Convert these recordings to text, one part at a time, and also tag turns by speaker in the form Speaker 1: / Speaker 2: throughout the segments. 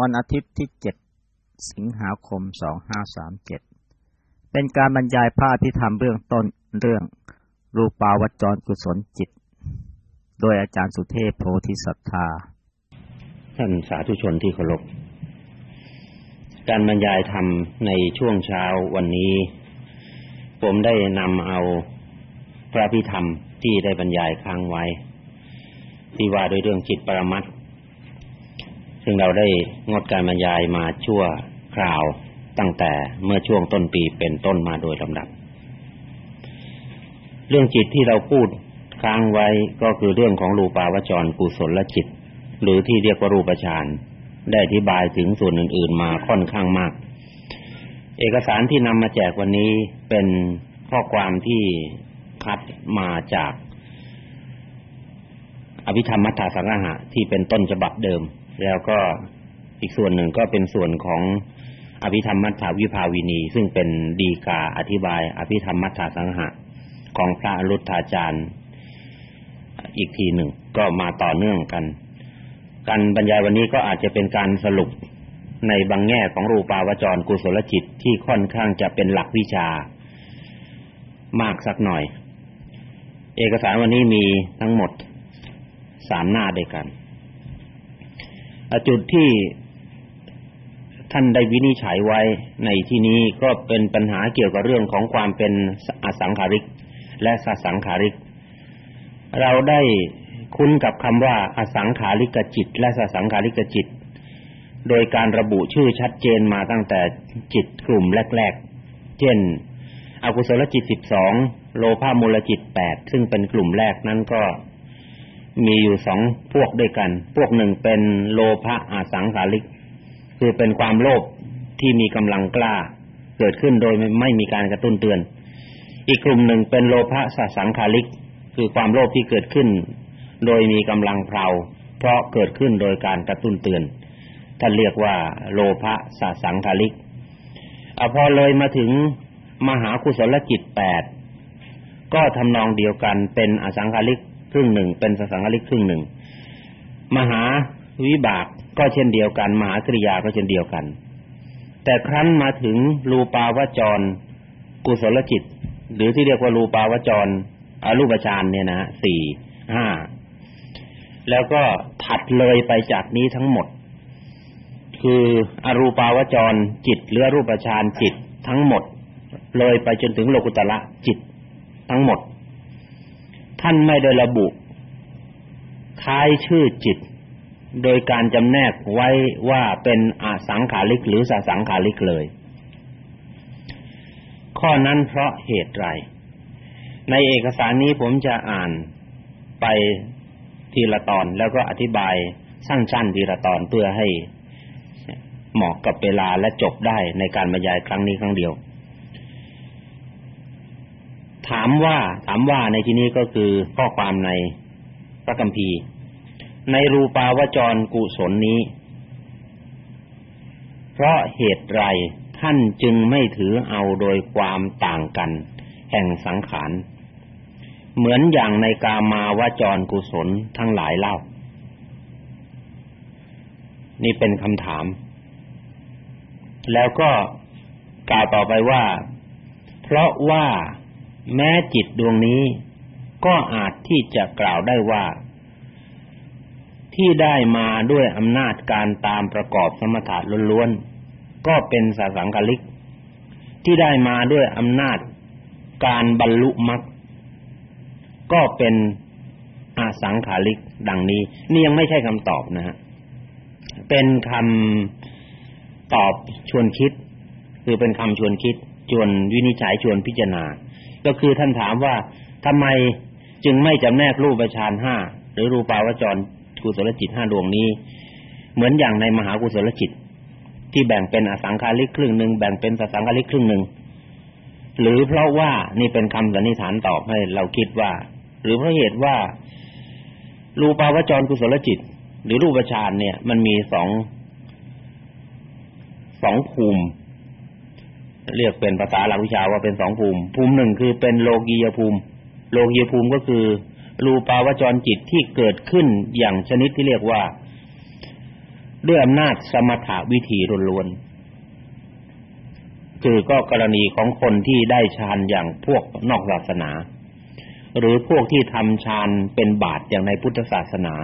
Speaker 1: วันอาทิตย์ที่ 7 สิงหาคม 2537 เป็นการบรรยายพระอภิธรรมเบื้องต้นเรื่อง รูปาวจรกุศลจิต โดยอาจารย์สุเทพโพธิสัทธา
Speaker 2: ท่านสาธุชนที่เคารพ การบรรยายธรรมในช่วงเช้าวันนี้ ผมได้นำเอาพระพิธรรมที่ได้บรรยายค้างไว้ ที่ว่าด้วยเรื่องจิตปรมัตถ ซึ่งเราได้งดการบรรยายมาชั่วคราวตั้งแต่เมื่อช่วงต้นปีเป็นต้นมาโดยลำดับ เรื่องจิตที่เราพูดค้างไว้ก็คือเรื่องของรูปาวจรกุศลและจิต หรือที่เรียกว่ารูปฌานได้อธิบายถึงส่วนอื่น ๆ มาค่อนข้างมาก เอกสารที่นำมาแจกวันนี้เป็นข้อความที่คัดมาจาก อภิธรรมมัทธสังหะที่เป็นต้นฉบับเดิม แล้วก็อีกส่วนหนึ่งก็เป็นส่วนของอภิธรรมมัทธวิภาวินี ซึ่งเป็นดีกาอธิบาย อภิธรรมมัทธสังหะของพระอรุทธาจารย์ อีกทีหนึ่งก็มาต่อเนื่องกัน การบรรยายวันนี้ก็อาจจะเป็นการสรุปในบางแง่ของรูปาวจรกุศลจิตที่ค่อนข้างจะเป็นหลักวิชามากสักหน่อย เอกสารวันนี้มีทั้งหมดสามหน้าด้วยกัน จุดที่ท่านได้วินิจฉัยไว้ในที่นี้ก็เป็นปัญหาเกี่ยวกับเรื่องของความเป็นอสังขาริก และสสังขาริก เราได้คุ้นกับคำว่าอสังขาริกจิต และสสังขาริกจิต โดยการระบุชื่อชัดเจนมาตั้งแต่จิตกลุ่มแรกๆ เช่น อกุศลจิตสิบสองโลภะมูลจิตแปดซึ่งเป็นกลุ่มแรกนั้นก็ มีอยู่สองพวกด้วยกัน พวกหนึ่งเป็นโลภะอาสังขาริก คือเป็นความโลภที่มีกำลังกล้าเกิดขึ้นโดยไม่มีการกระตุ้นเตือน อีกกลุ่มหนึ่งเป็นโลภะสสังขาริก คือความโลภที่เกิดขึ้น โดยมีกำลังเพลาเพราะเกิดขึ้นโดยการกระตุ้นเตือนท่านเรียกว่าโลภะสสังขาริกอพอเลยมาถึงมหากุศลจิตแปดก็ทำนองเดียวกันเป็นอสังขาริก ครึ่งหนึ่งเป็นสสังขาริกครึ่งหนึ่ง มหาวิบากก็เช่นเดียวกัน มหากริยาก็เช่นเดียวกัน แต่ครั้นมาถึงรูปาวจร กุศลจิต หรือที่เรียกว่ารูปาวจรอรูปฌานเนี่ยนะสี่ห้าแล้วก็ถัดเลยไปจากนี้ทั้งหมด คืออรูปาวจรจิตหรือรูปฌานจิตทั้งหมด เลยไปจนถึงโลกุตละจิตทั้งหมด ท่านไม่ได้ระบุท้ายชื่อจิต โดยการจำแนกไว้ว่าเป็นอสังขาริกหรือสสังขาริกเลย ข้อนั้นเพราะเหตุไร ในเอกสารนี้ผมจะอ่านไปทีละตอนแล้วก็อธิบายสั้นๆทีละตอนเพื่อให้เหมาะกับเวลาและจบได้ในการบรรยายครั้งนี้ครั้งเดียว ถามว่าถามว่าในที่นี้ก็คือข้อความในพระคัมภีร์ ในรูปาวจรกุศลนี้ เพราะเหตุไรท่านจึงไม่ถือเอาโดยความต่างกัน แห่งสังขารเหมือนอย่างในกามาวจรกุศลทั้งหลายเล่า นี่เป็นคำถาม แล้วก็กล่าวต่อไปว่า เพราะว่า แม้จิตดวงนี้ก็อาจที่จะกล่าวได้ว่า ที่ได้มาด้วยอำนาจการตามประกอบสมถะล้วนๆก็เป็นสสังคลิก ที่ได้มาด้วยอำนาจการบรรลุมรรคก็เป็นอสังขาริก ดังนี้ นี่ยังไม่ใช่คำตอบนะฮะเป็นคำตอบชวนคิด คือเป็นคำชวนคิดชวนวินิจฉัยชวนพิจารณา ก็คือท่านถามว่าทำไมจึงไม่จำแนกรูปฌานห้าหรือรูปาวจรกุศลจิตห้าดวงนี้ เหมือนอย่างในมหากุศลจิต ที่แบ่งเป็นอสังขาริกครึ่งหนึ่งแบ่งเป็นสสังขาริกครึ่งหนึ่งหรือเพราะว่านี่เป็นคำสันนิษฐานตอบให้เราคิดว่า หรือเพราะเหตุว่า รูปาวจรกุศลจิต หรือรูปฌานเนี่ย มันมีสองสองภูมิ เรียกเป็นภาษาหลักวิชาว่าเป็นสองภูมิ ภูมิหนึ่งคือเป็นโลกียภูมิ โลกียภูมิก็คือรูปาวจรจิตที่เกิดขึ้นอย่างชนิดที่เรียกว่าด้วยอำนาจสมถะวิธีล้วนๆคือก็กรณีของคนที่ได้ฌานอย่างพวกนอกศาสนา หรือพวกที่ทำฌานเป็นบาตอย่างในพุทธศาสนา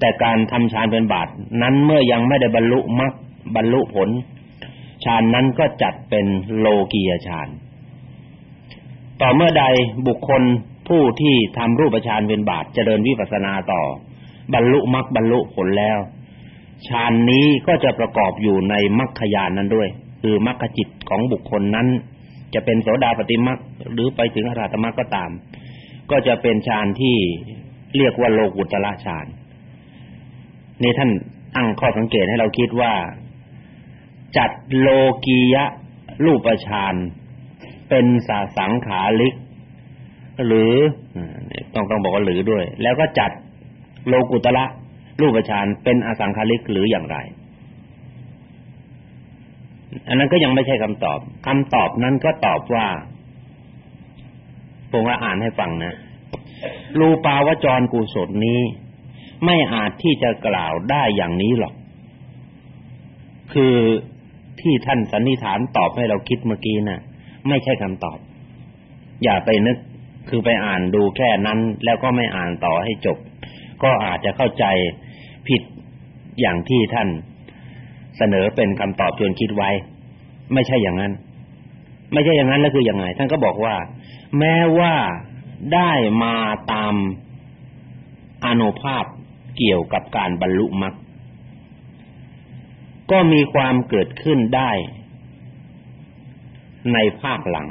Speaker 2: แต่การทำฌานเป็นบาตนั้นเมื่อยังไม่ได้บรรลุมรรคบรรลุผล ฌานนั้นก็จัดเป็นโลกียฌาน ต่อเมื่อใดบุคคลผู้ที่ทำรูปฌานเป็นบาตเจริญวิปัสสนาต่อ บรรลุมรรคบรรลุผลแล้วฌานนี้ก็จะประกอบอยู่ในมรรคญาณนั้นด้วย คือมรรคจิตของบุคคลนั้น จะเป็นโสดาปฏิมรรคหรือไปถึงอรหัตมรรคก็ตาม ก็จะเป็นฌานที่เรียกว่าโลกุตละฌานนี่ท่านตั้งข้อสังเกตให้เราคิดว่า จัดโลกียะรูปฌานเป็นสาสังขาริก หรือต้องต้องบอกว่าหรือด้วย แล้วก็จัดโลกุตละรูปฌานเป็นอสังขาริกหรืออย่างไร อันนั้นก็ยังไม่ใช่คำตอบคำตอบนั้นก็ตอบว่าผมว่าอ่านให้ฟังนะรูปาวจรกุศลนี้ ไม่อาจที่จะกล่าวได้อย่างนี้หรอก คือ ที่ท่านสันนิษฐานตอบให้เราคิดเมื่อกี้นะ่ะ ไม่ใช่คำตอบ อย่าไปนึกคือไปอ่านดูแค่นั้น แล้วก็ไม่อ่านต่อให้จบ ก็อาจจะเข้าใจผิดอย่างที่ท่านเสนอเป็นคำตอบจนคิดไว้ ไม่ใช่อย่างนั้น ไม่ใช่อย่างนั้นแล้วคือยังไง ท่านก็บอกว่า แม้ว่าได้มาตามอนุภาพเกี่ยวกับการบรรลุมรรค ก็มีความเกิดขึ้นได้ ในภาคหลัง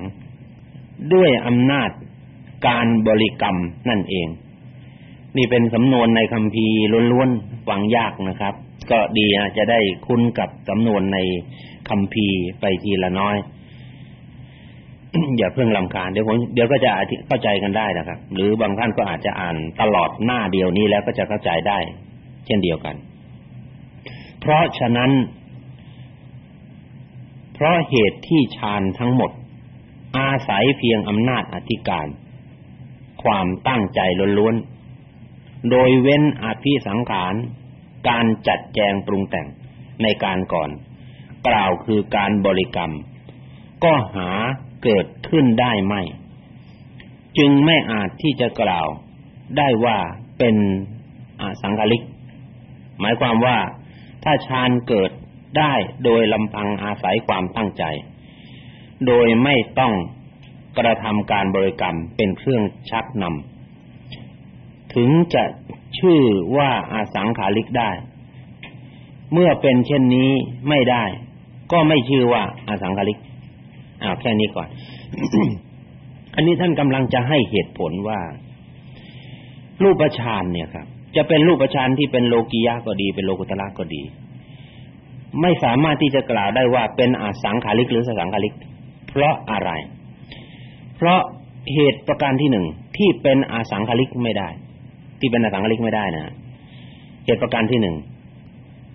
Speaker 2: ด้วยอำนาจการบริกรรมนั่นเอง นี่เป็นสำนวนในคำพีล้วนๆฟังยากนะครับ ก็ดีนะจะได้คุ้นกับสำนวนในคำพีไปทีละน้อย อย่าเพิ่งลำคาญเดี๋ยวผมเดี๋ยวก็จะเข้าใจกันได้นะครับ หรือบางท่านก็อาจจะอ่านตลอดหน้าเดียวนี้แล้วก็จะเข้าใจได้ เช่นเดียวกัน เพราะฉะนั้น เพราะเหตุที่ฌานทั้งหมด อาศัยเพียงอำนาจอธิการ ความตั้งใจล้วนๆ โดยเว้นอภิสังขาร การจัดแจงปรุงแต่งในการก่อน กล่าวคือการบริกรรม ก็หาเกิดขึ้นได้ไม่ จึงไม่อาจที่จะกล่าวได้ว่าเป็นอสังกลิก หมายความว่า ถ้าฌานเกิดได้โดยลำพังอาศัยความตั้งใจ โดยไม่ต้องกระทำการบริกรรมเป็นเครื่องชักนำถึงจะชื่อว่าอาสังขาริกได้ เมื่อเป็นเช่นนี้ไม่ได้ ก็ไม่ชื่อว่าอาสังขาริกอ้าวแค่นี้ก่อน อันนี้ท่านกำลังจะให้เหตุผลว่ารูปฌานเนี่ยครับ จะเป็นรูปฌานที่เป็นโลกียะก็ดี เป็นโลกุตระก็ดี ไม่สามารถที่จะกล่าวได้ว่าเป็นอสังขาริกหรือสสังขาริก เพราะอะไร เพราะเหตุประการที่หนึ่งที่เป็นอสังขาริกไม่ได้ ที่เป็นอสังขาริกไม่ได้นะเหตุประการที่หนึ่ง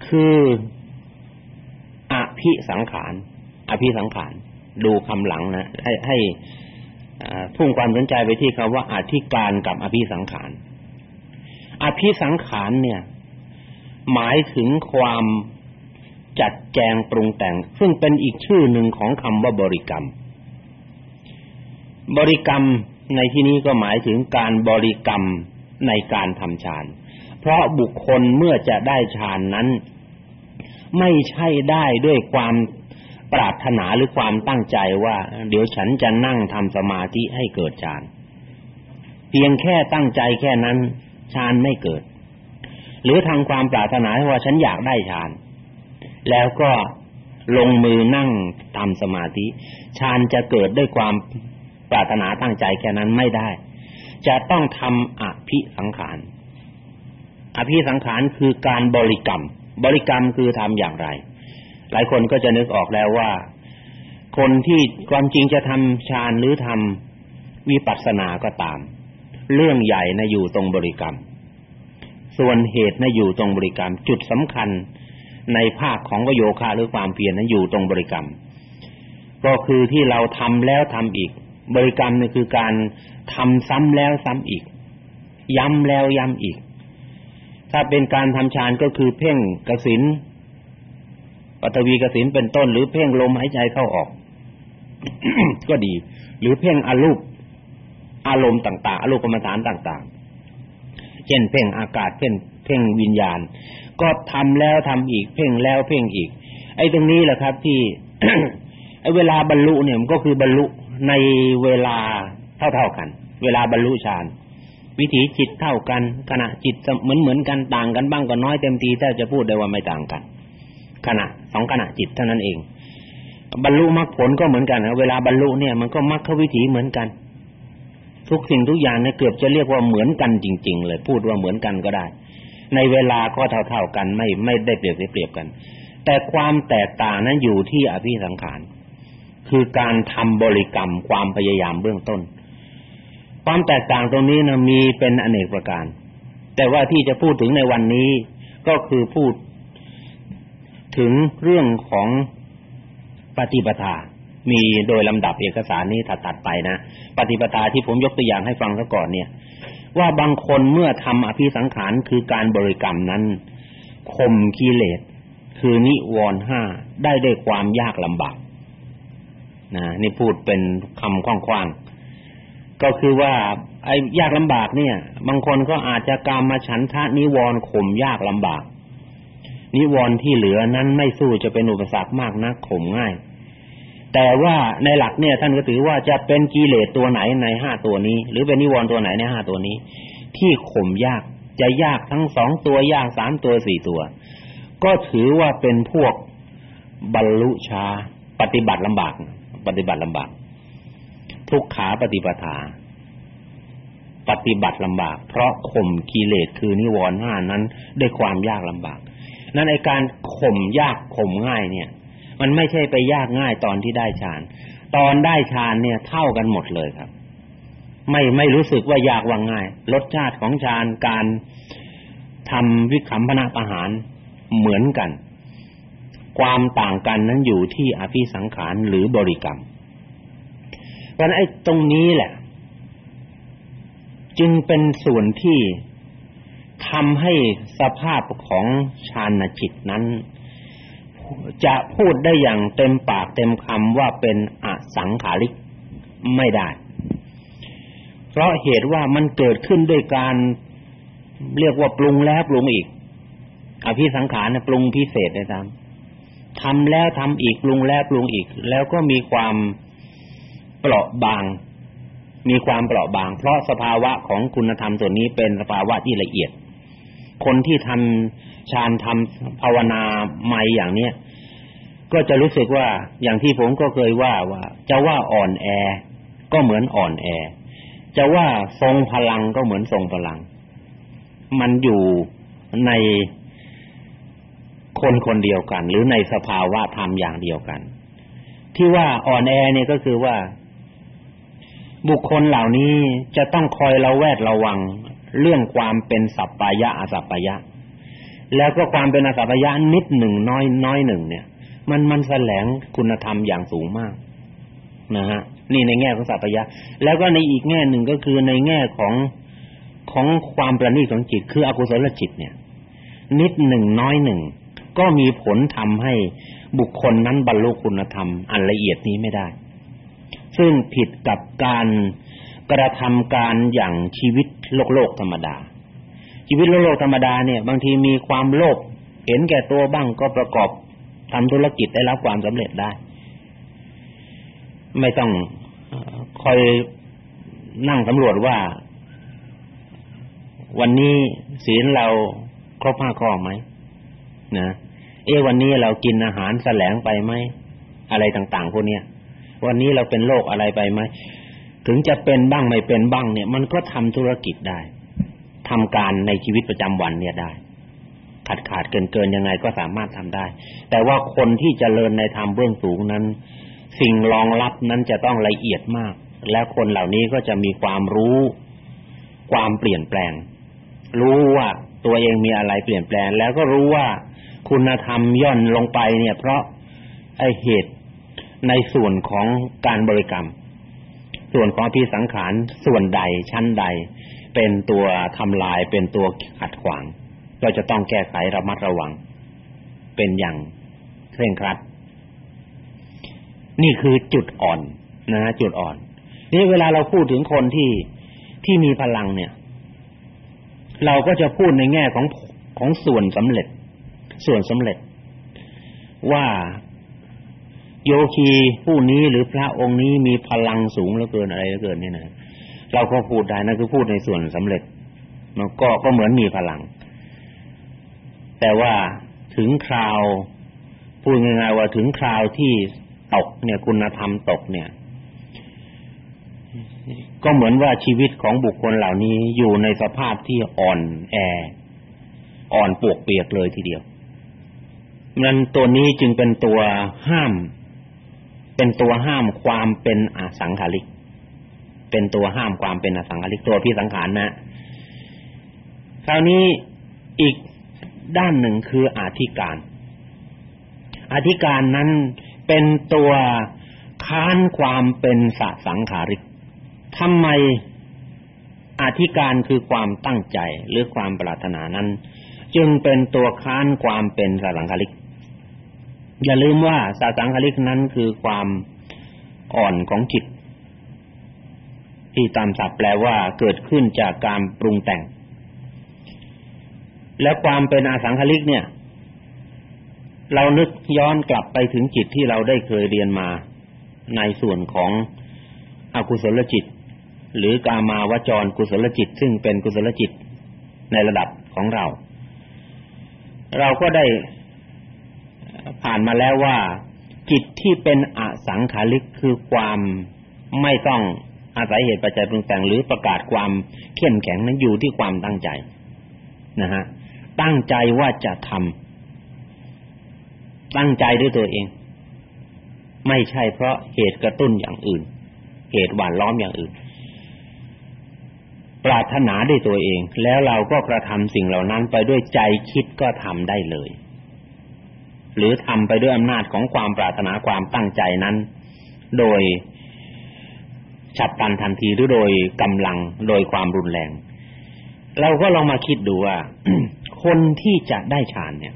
Speaker 2: คืออภิสังขารอภิสังขารดูคำหลังนะ ให้ให้พุ่งความสนใจไปที่คำว่าอธิการกับอภิสังขาร อภิสังขารเนี่ย หมายถึงความจัดแจงปรุงแต่ง ซึ่งเป็นอีกชื่อหนึ่งของคำว่าบริกรรม บริกรรมในที่นี้ก็หมายถึงการบริกรรมในการทำฌาน เพราะบุคคลเมื่อจะได้ฌานนั้น ไม่ใช่ได้ด้วยความปรารถนาหรือความตั้งใจว่า เดี๋ยวฉันจะนั่งทำสมาธิให้เกิดฌาน เพียงแค่ตั้งใจแค่นั้น ฌานไม่เกิด หรือทางความปรารถนาว่าฉันอยากได้ฌาน แล้วก็ลงมือนั่งทำสมาธิฌานจะเกิดด้วยความปรารถนาตั้งใจแค่นั้นไม่ได้ จะต้องทำอภิสังขารอภิสังขารคือการบริกรรม บริกรรมคือทำอย่างไร หลายคนก็จะนึกออกแล้วว่า คนที่ความจริงจะทำฌานหรือทำวิปัสสนาก็ตาม เรื่องใหญ่นะอยู่ตรงบริกรรม ส่วนเหตุนะอยู่ตรงบริกรรม จุดสำคัญในภาคของวโยคาหรือความเพียรนั้นอยู่ตรงบริกรรม ก็คือที่เราทำแล้วทำอีก บริกรรมนี่คือการทำซ้ำแล้วซ้ำอีก ย้ำแล้วย้ำอีก ถ้าเป็นการทำฌานก็คือเพ่งกสินปัทวีกสินเป็นต้น หรือเพ่งลมหายใจเข้าออก ก็ดี หรือเพ่งอารูป อารมณ์ต่างๆอารมณ์กรรมฐานต่าง ๆ เช่นเพ่งอากาศเพ่งเพ่งวิญญาณ ก็ทำแล้วทำอีก เพ่งแล้วเพ่งอีก ไอ้ตรงนี้แหละครับ ที่ไอ้เวลาบรรลุเนี่ยมันก็คือบรรลุในเวลาเท่าๆกัน เวลาบรรลุฌานวิถีจิตเท่ากันขณะจิตเหมือนเหมือนกันต่างกันบ้างก็น้อยเต็มทีถ้าจะพูดได้ว่าไม่ต่างกัน ขณะสองขณะจิตเท่านั้นเอง บรรลุมรรคผลก็เหมือนกันนะเวลาบรรลุเนี่ยมันก็มรรควิถีเหมือนกัน ทุกสิ่งทุกอย่างเนี่ยเกือบจะเรียกว่าเหมือนกันจริง ๆ เลย พูดว่าเหมือนกันก็ได้ ในเวลาก็เท่าๆกันไม่ไม่ได้เปรียบเทียบกัน แต่ความแตกต่างนั้นอยู่ที่อภิสังขารคือการทำบริกรรมความพยายามเบื้องต้น ความแตกต่างตรงนี้นะมีเป็นอเนกประการ แต่ว่าที่จะพูดถึงในวันนี้ก็คือพูดถึงเรื่องของปฏิปทา มีโดยลำดับเอกสารนี้ถัดๆไปนะปฏิปทาที่ผมยกตัวอย่างให้ฟังซะก่อนเนี่ย ว่าบางคนเมื่อทำอภิสังขารคือการบริกรรมนั้นข่มกิเลสคือนิวรณ์ห้าได้ด้วยความยากลำบากนะนี่พูดเป็นคำกว้างๆก็คือว่า ไอ้ยากลำบากเนี่ย บางคนก็อาจจะกามมาฉันทะนิวรณ์ข่มยากลำบาก นิวรณ์ที่เหลือนั้นไม่สู้จะเป็นอุปสรรคมากนักข่มง่าย แต่ว่าในหลักเนี่ยท่านก็ถือว่าจะเป็นกิเลสตัวไหนในห้าตัวนี้ หรือเป็นนิวรณ์ตัวไหนในห้าตัวนี้ ที่ข่มยากจะยากทั้งสองตัวยากสามตัวสี่ตัว ก็ถือว่าเป็นพวกบรรลุชาปฏิบัติลำบาก ปฏิบัติลำบาก ทุกขาปฏิปทา ปฏิบัติลำบาก เพราะข่มกิเลสคือนิวรณ์ห้านั้นด้วยความยากลำบาก นั้นไอการข่มยากข่มง่ายเนี่ย มันไม่ใช่ไปยากง่ายตอนที่ได้ฌาน ตอนได้ฌานเนี่ยเท่ากันหมดเลยครับ ไม่ไม่รู้สึกว่ายากว่าง่าย รสชาติของฌานการทำวิคัมพนาประหารเหมือนกัน ความต่างกันนั้นอยู่ที่อภิสังขารหรือบริกรรม เพราะนั้นไอ้ตรงนี้แหละ จึงเป็นส่วนที่ทำให้สภาพของฌานจิตนั้น จะพูดได้อย่างเต็มปากเต็มคำว่าเป็นอสังขาริกไม่ได้ เพราะเหตุว่ามันเกิดขึ้นด้วยการเรียกว่าปรุงแล้วปรุงอีกอภิสังขารเนี่ยปรุงพิเศษเลยตามทำแล้วทำอีกปรุงแล้วปรุงอีก แล้วก็มีความเปราะบาง มีความเปราะบาง เพราะสภาวะของคุณธรรมส่วนนี้เป็นสภาวะที่ละเอียด คนที่ทำฌานทำภาวนาใหม่อย่างเนี้ยก็จะรู้สึกว่าอย่างที่ผมก็เคยว่าว่า จะว่าอ่อนแอ ก็เหมือนอ่อนแอ จะว่าทรงพลังก็เหมือนทรงพลัง มันอยู่ในคนคนเดียวกัน หรือในสภาวะธรรมอย่างเดียวกัน ที่ว่าอ่อนแอเนี่ยก็คือว่า บุคคลเหล่านี้จะต้องคอยระแวดระวัง เรื่องความเป็นสัพพายะอสัพพายะ แล้วก็ความเป็นอสัพพายะนิดหนึ่งน้อยน้อยหนึ่งเนี่ย มันมันแสลงคุณธรรมอย่างสูงมากนะฮะนี่ในแง่ของสัพพายะ แล้วก็ในอีกแง่หนึ่งก็คือในแง่ของของความประณีตของจิต คืออกุศลจิตเนี่ย นิดหนึ่งน้อยหนึ่งก็มีผลทำให้บุคคลนั้นบรรลุคุณธรรม อันละเอียดนี้ไม่ได้ ซึ่งผิดกับการ กระทำการอย่างชีวิตโลกโลกธรรมดา ชีวิตโลกโลกธรรมดาเนี่ยบางทีมีความโลภเห็นแก่ตัวบ้างก็ประกอบทำธุรกิจได้รับความสำเร็จได้ ไม่ต้องคอยนั่งสำรวจว่า วันนี้ศีลเราครบห้าข้อไหมนะเอ๊วันนี้เรากินอาหารแสลงไปไหมอะไรต่าง ๆ พวกเนี้ยวันนี้เราเป็นโรคอะไรไปไหม ถึงจะเป็นบ้างไม่เป็นบ้างเนี่ย มันก็ทำธุรกิจได้ทำการในชีวิตประจำวันเนี่ยได้ ขาดขาดเกินเกินยังไงก็สามารถทำได้ แต่ว่าคนที่จเจริญในธรรมเบื้องสูงนั้น สิ่งรองรับนั้นจะต้องละเอียดมาก และคนเหล่านี้ก็จะมีความรู้ ความเปลี่ยนแปลง รู้ว่าตัวเองมีอะไรเปลี่ยนแปลง แล้วก็รู้ว่าคุณธรรมย่อนลงไปเนี่ย เพราะไอเหตุในส่วนของการบริกรรม ส่วนของที่สังขารส่วนใดชั้นใด เป็นตัวทำลายเป็นตัวขัดขวางก็จะต้องแก้ไขระมัดระวัง เป็นอย่างเคร่งครัด นี่คือจุดอ่อนนะจุดอ่อนนี่เวลาเราพูดถึงคนที่ที่มีพลังเนี่ย เราก็จะพูดในแง่ของของส่วนสำเร็จ ส่วนสำเร็จ ว่า โยคีผู้นี้หรือพระองค์นี้มีพลังสูงเหลือเกินอะไรเหลือเกินนี่นะเราก็พูดได้นั่นคือพูดในส่วนสำเร็จมันก็ก็เหมือนมีพลัง แต่ว่าถึงคราวพูดง่ายๆว่าถึงคราวที่ตกเนี่ยคุณธรรมตกเนี่ย ก็เหมือนว่าชีวิตของบุคคลเหล่านี้อยู่ในสภาพที่อ่อนแอ อ่อนปวกเปียกเลยทีเดียวนั้นตัวนี้จึงเป็นตัวห้าม เป็นตัวห้ามความเป็นอสังขาริก เป็นตัวห้ามความเป็นอสังขาริกตัวพี่สังขารนะคราวนี้อีกด้านหนึ่งคืออธิการ อธิการนั้นเป็นตัวค้านความเป็นสสังขาริกทำไมอธิการคือความตั้งใจหรือความปรารถนานั้น จึงเป็นตัวค้านความเป็นสสังขาริก อย่าลืมว่าสาสังขาริกนั้นคือความอ่อนของจิต ที่ตามศัพท์แปลว่าเกิดขึ้นจากการปรุงแต่ง แล้วความเป็นอสังขลิกเนี่ย เรานึกย้อนกลับไปถึงจิตที่เราได้เคยเรียนมาในส่วนของอกุศลจิต หรือกามาวจรกุศลจิต ซึ่งเป็นกุศลจิตในระดับของเรา เราก็ได้ ผ่านมาแล้วว่า จิตที่เป็นอสังขาริกคือความไม่ต้องอาศัยเหตุปัจจัยปรุงแต่งหรือประกาศความเข้มแข็งนั้นอยู่ที่ความตั้งใจนะฮะตั้งใจว่าจะทำตั้งใจด้วยตัวเอง ไม่ใช่เพราะเหตุกระตุ้นอย่างอื่น เหตุหวานล้อมอย่างอื่น ปรารถนาด้วยตัวเอง แล้วเราก็กระทำสิ่งเหล่านั้นไปด้วยใจคิดก็ทำได้เลย หรือทำไปด้วยอำนาจของความปรารถนาความตั้งใจนั้น โดยฉับพลันทันทีหรือโดยกำลังโดยความรุนแรง เราก็ลองมาคิดดูว่าคนที่จะได้ฌานเนี่ย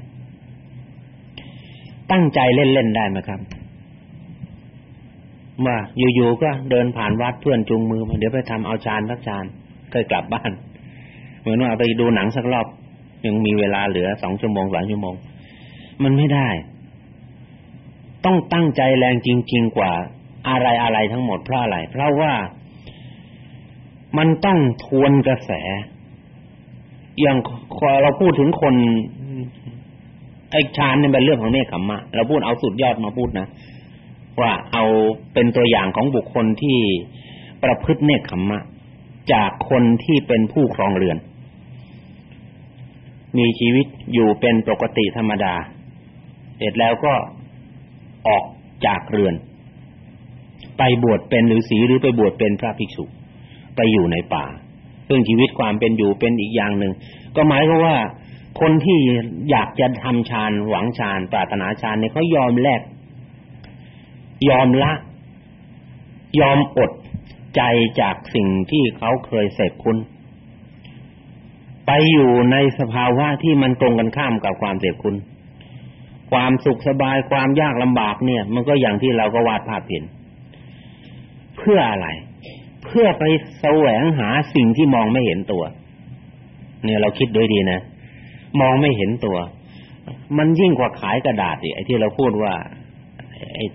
Speaker 2: ตั้งใจเล่นๆได้ไหมครับว่าอยู่ๆก็เดินผ่านวัดเพื่อนจูงมือมาเดี๋ยวไปทำเอาฌานสักฌานเคยกลับบ้าน เหมือนว่าไปดูหนังสักรอบยังมีเวลาเหลือสองชั่วโมงสามชั่วโมง มันไม่ได้ ต้องตั้งใจแรงจริง ๆ กว่าอะไรอะไรทั้งหมดเพราะอะไรเพราะว่ามันต้องทวนกระแส อย่างเราพูดถึงคนไอ้ฌานเนี่ยเป็นเรื่องของเนคขมมะเราพูดเอาสุดยอดมาพูดนะว่าเอาเป็นตัวอย่างของบุคคลที่ประพฤติเนคขมมะ จากคนที่เป็นผู้ครองเรือน มีชีวิตอยู่เป็นปกติธรรมดา เสร็จแล้วก็ออกจากเรือน ไปบวชเป็นฤาษีหรือไปบวชเป็นพระภิกษุ ไปอยู่ในป่า ซึ่งชีวิตความเป็นอยู่เป็นอีกอย่างหนึ่ง ก็หมายความว่าคนที่อยากจะทำฌานหวังฌานปรารถนาฌานเนี่ยเขายอมแลกยอมละ ยอมอดใจจากสิ่งที่เขาเคยเสพคุณ ไปอยู่ในสภาวะที่มันตรงกันข้ามกับความเสพคุณ ความสุขสบายความยากลำบากเนี่ย มันก็อย่างที่เราก็วาดภาพเห็น เพื่ออะไร เพื่อไปแสวงหาสิ่งที่มองไม่เห็นตัว เนี่ยเราคิดด้วยดีนะมองไม่เห็นตัว มันยิ่งกว่าขายกระดาษอีกไอ้ที่เราพูดว่าไอ้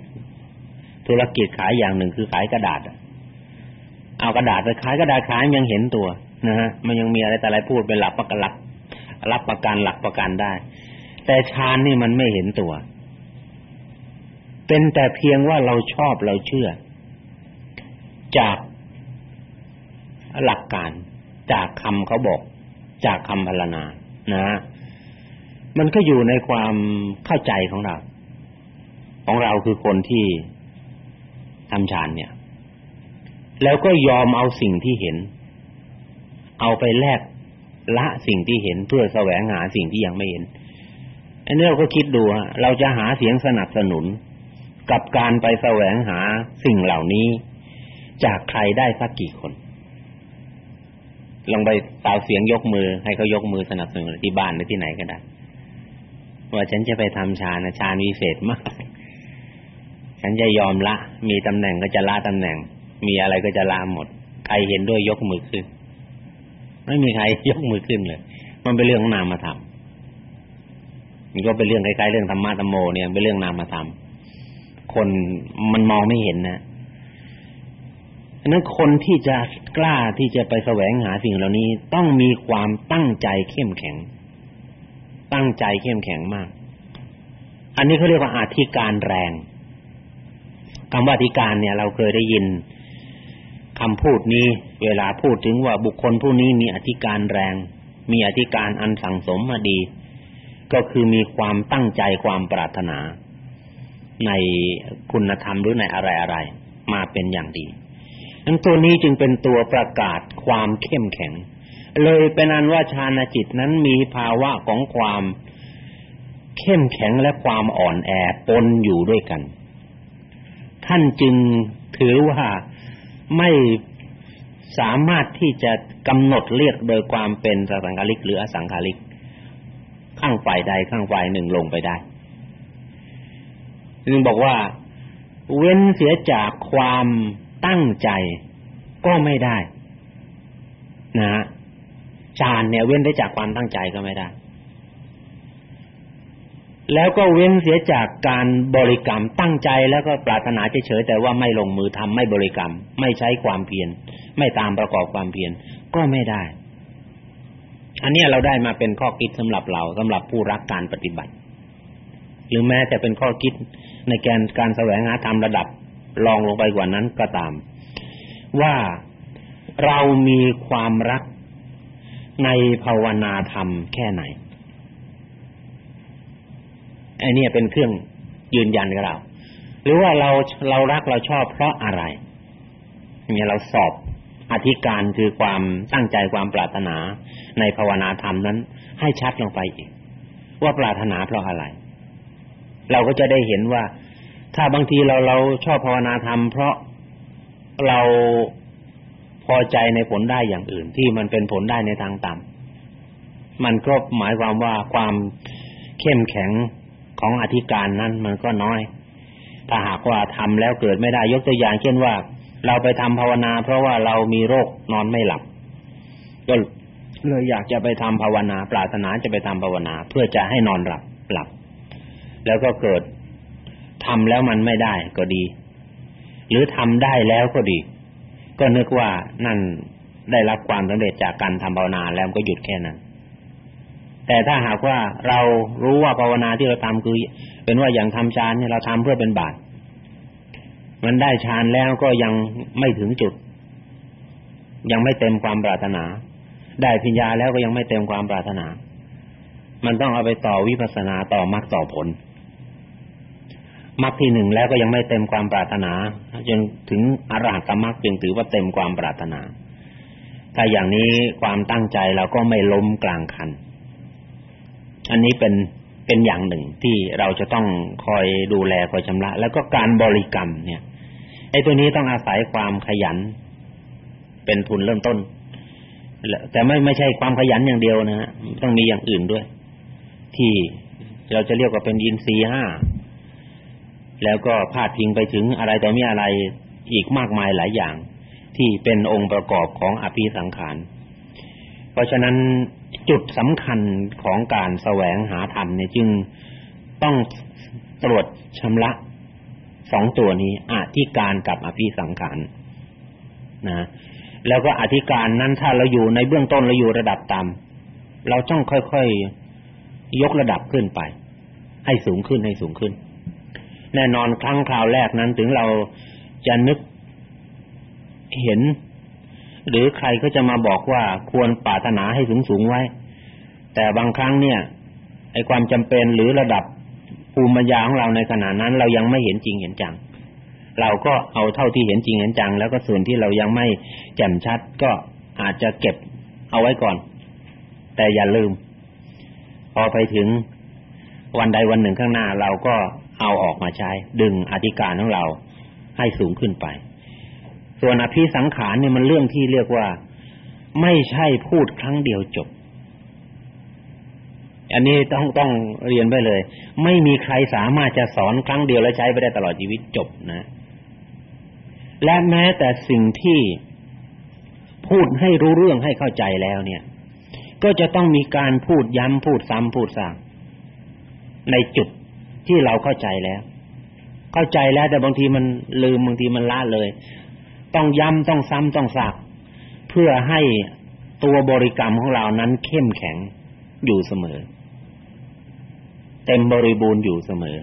Speaker 2: ธุรกิจขายอย่างหนึ่งคือขายกระดาษเอากระดาษไปขายกระดาษขายยังเห็นตัวนะฮะมันยังมีอะไรแต่อะไรพูดเป็นหลักประกันหลักรับประกันหลักประกันได้ แต่ฌานนี่มันไม่เห็นตัว เป็นแต่เพียงว่าเราชอบเราเชื่อ จากหลักการ จากคำเขาบอก จากคำพรรณนานะ มันก็อยู่ในความเข้าใจของเรา ของเราคือคนที่ทำฌานเนี่ย แล้วก็ยอมเอาสิ่งที่เห็น เอาไปแลกละสิ่งที่เห็นเพื่อแสวงหาสิ่งที่ยังไม่เห็น อันนี้เราก็คิดดูเราจะหาเสียงสนับสนุน กับการไปแสวงหาสิ่งเหล่านี้ จากใครได้สักกี่คนลองไปตาเสียงยกมือ ให้เขายกมือสนับสนุนที่บ้านหรือที่ไหนก็ได้ว่าฉันจะไปทำฌานฌานวิเศษมาก ฉันจะยอมละ มีตำแหน่งก็จะละตำแหน่ง มีอะไรก็จะละหมด ใครเห็นด้วยยกมือขึ้น ไม่มีใครยกมือขึ้นเลย มันเป็นเรื่องนามธรรม ก็เป็นเรื่องคล้ๆเรื่องธรรมะธรรมโมเนี่ยเป็นเรื่องนามธรรมคนมันมองไม่เห็นนะนั้นคนที่จะกล้าที่จะไปแสวงหาสิ่งเหล่านี้ต้องมีความตั้งใจเข้มแข็ง ตั้งใจเข้มแข็งมาก อันนี้เขาเรียกว่าอาธิการแรงคำว่าอธิการเนี่ย เราเคยได้ยินคำพูดนี้ เวลาพูดถึงว่าบุคคลผู้นี้มีอธิการแรง มีอธิการอันสั่งสมมาดี ก็คือมีความตั้งใจความปรารถนา ในคุณธรรมหรือในอะไรๆมาเป็นอย่างดีนั้นตัวนี้จึงเป็นตัวประกาศความเข้มแข็ง เลยเป็นอันว่าฌานจิตนั้นมีภาวะของความเข้มแข็งและความอ่อนแอปนอยู่ด้วยกัน ท่านจึงถือว่าไม่สามารถที่จะกำหนดเรียกโดยความเป็นสังขาริกหรืออสังขาริก ข้างฝ่ายใดข้างฝ่ายหนึ่งลงไปได้จึงบอกว่า เว้นเสียจากความตั้งใจก็ไม่ได้ นะฌานเนี่ยเว้นได้จากความตั้งใจก็ไม่ได้ แล้วก็เว้นเสียจากการบริกรรมตั้งใจแล้วก็ปรารถนาเฉยๆแต่ว่าไม่ลงมือทำไม่บริกรรม ไม่ใช้ความเพียรไม่ตามประกอบความเพียรก็ไม่ได้ อันนี้เราได้มาเป็นข้อคิดสำหรับเราสำหรับผู้รักการปฏิบัติ หรือแม้แต่เป็นข้อคิดในการการแสวงหาธรรมระดับลองลงไปกว่านั้นก็ตาม ว่าเรามีความรักในภาวนาธรรมแค่ไหนไอ้นี่เป็นเครื่องยืนยันกับเรา หรือว่าเราเรารักเราชอบเพราะอะไรเนี่ยเราสอบ อธิการคือความตั้งใจความปรารถนาในภาวนาธรรมนั้น ให้ชัดลงไปอีก ว่าปรารถนาเพราะอะไร เราก็จะได้เห็นว่า ถ้าบางทีเราเราชอบภาวนาธรรม เพราะเราพอใจในผลได้อย่างอื่น ที่มันเป็นผลได้ในทางต่ำมันก็หมายความว่าความเข้มแข็งของอธิการนั้นมันก็น้อย ถ้าหากว่าทำแล้วเกิดไม่ได้ยกตัวอย่างเช่นว่า เราไปทำภาวนา เพราะว่าเรามีโรคนอนไม่หลับก็เลยอยากจะไปทำภาวนา ปรารถนาจะไปทำภาวนา เพื่อจะให้นอนหลับหลับ แล้วก็เกิดทำแล้วมันไม่ได้ก็ดี หรือทำได้แล้วก็ดี ก็นึกว่านั่นได้รับความสำเร็จจากการทำภาวนาแล้วก็หยุดแค่นั้น แต่ถ้าหากว่าเรารู้ว่าภาวนาที่เราทำคือ เป็นว่าอย่างทำฌานเนี่ยเราทำเพื่อเป็นบาตร มันได้ฌานแล้วก็ยังไม่ถึงจุด ยังไม่เต็มความปรารถนา ได้ปัญญาแล้วก็ยังไม่เต็มความปรารถนา มันต้องเอาไปต่อวิปัสสนาต่อมรรคต่อผลมรรคที่หนึ่งแล้วก็ยังไม่เต็มความปรารถนาจนถึงอรหัตมรรคจึงถือว่าเต็มความปรารถนา ถ้าอย่างนี้ความตั้งใจเราก็ไม่ล้มกลางคัน อันนี้เป็นเป็นอย่างหนึ่งที่เราจะต้องคอยดูแลคอยชำระ แล้วก็การบริกรรมเนี่ย ไอ้ตัวนี้ต้องอาศัยความขยัน เป็นทุนเริ่มต้นแต่ไม่ไม่ใช่ความขยันอย่างเดียวนะฮะต้องมีอย่างอื่นด้วย ที่เราจะเรียกว่าเป็นอินทรีย์ห้าแล้วก็พาดพิงไปถึงอะไรต่อมีอะไรอีกมากมายหลายอย่าง ที่เป็นองค์ประกอบของอภิสังขาร เพราะฉะนั้นจุดสำคัญของการแสวงหาธรรมเนี่ยจึงต้องตรวจชำระ สองตัวนี้อธิการกับอภิสังขารนะแล้วก็อธิการนั้นถ้าเราอยู่ในเบื้องต้นเราอยู่ระดับต่ำเราต้องค่อยๆยกระดับขึ้นไป ให้สูงขึ้นให้สูงขึ้น แน่นอนครั้งคราวแรกนั้นถึงเราจะนึกเห็น หรือใครก็จะมาบอกว่าควรปรารถนาให้สูงสูงไว้ แต่บางครั้งเนี่ยไอความจำเป็นหรือระดับ ภูมิปัญญาของเราในขณะนั้น เรายังไม่เห็นจริงเห็นจัง เราก็เอาเท่าที่เห็นจริงเห็นจัง แล้วก็ส่วนที่เรายังไม่แจ่มชัดก็อาจจะเก็บเอาไว้ก่อน แต่อย่าลืม พอไปถึงวันใดวันหนึ่งข้างหน้า เราก็เอาออกมาใช้ ดึงอธิการของเราให้สูงขึ้นไป ส่วนอภิสังขารเนี่ยมันเรื่องที่เรียกว่า ไม่ใช่พูดครั้งเดียวจบ อันนี้ต้องต้องเรียนไปเลย ไม่มีใครสามารถจะสอนครั้งเดียวแล้วใช้ไปได้ตลอดชีวิตจบนะ และแม้แต่สิ่งที่พูดให้รู้เรื่องให้เข้าใจแล้วเนี่ย ก็จะต้องมีการพูดย้ำพูดซ้ำพูดซ้ำในจุดที่เราเข้าใจแล้ว เข้าใจแล้วแต่บางทีมันลืมบางทีมันละเลย ต้องย้ำต้องซ้ำต้องซัก เพื่อให้ตัวบริกรรมของเรานั้นเข้มแข็งอยู่เสมอ เต็มบริบูรณ์อยู่เสมอ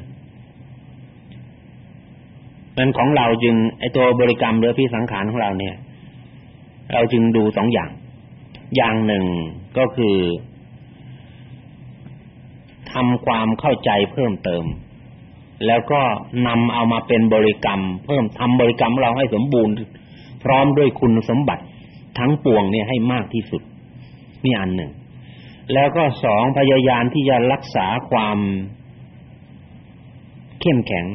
Speaker 2: นั้นของเราจึงไอตัวบริกรรมหรือพิสังขารของเราเนี่ย เราจึงดูสองอย่าง อย่างหนึ่งก็คือทำความเข้าใจเพิ่มเติม แล้วก็นำเอามาเป็นบริกรรม เพิ่มทำบริกรรมเราให้สมบูรณ์ พร้อมด้วยคุณสมบัติทั้งปวงเนี่ยให้มากที่สุดนี่อันหนึ่ง แล้วก็สองพยายามที่จะรักษาความเข้มแข็ง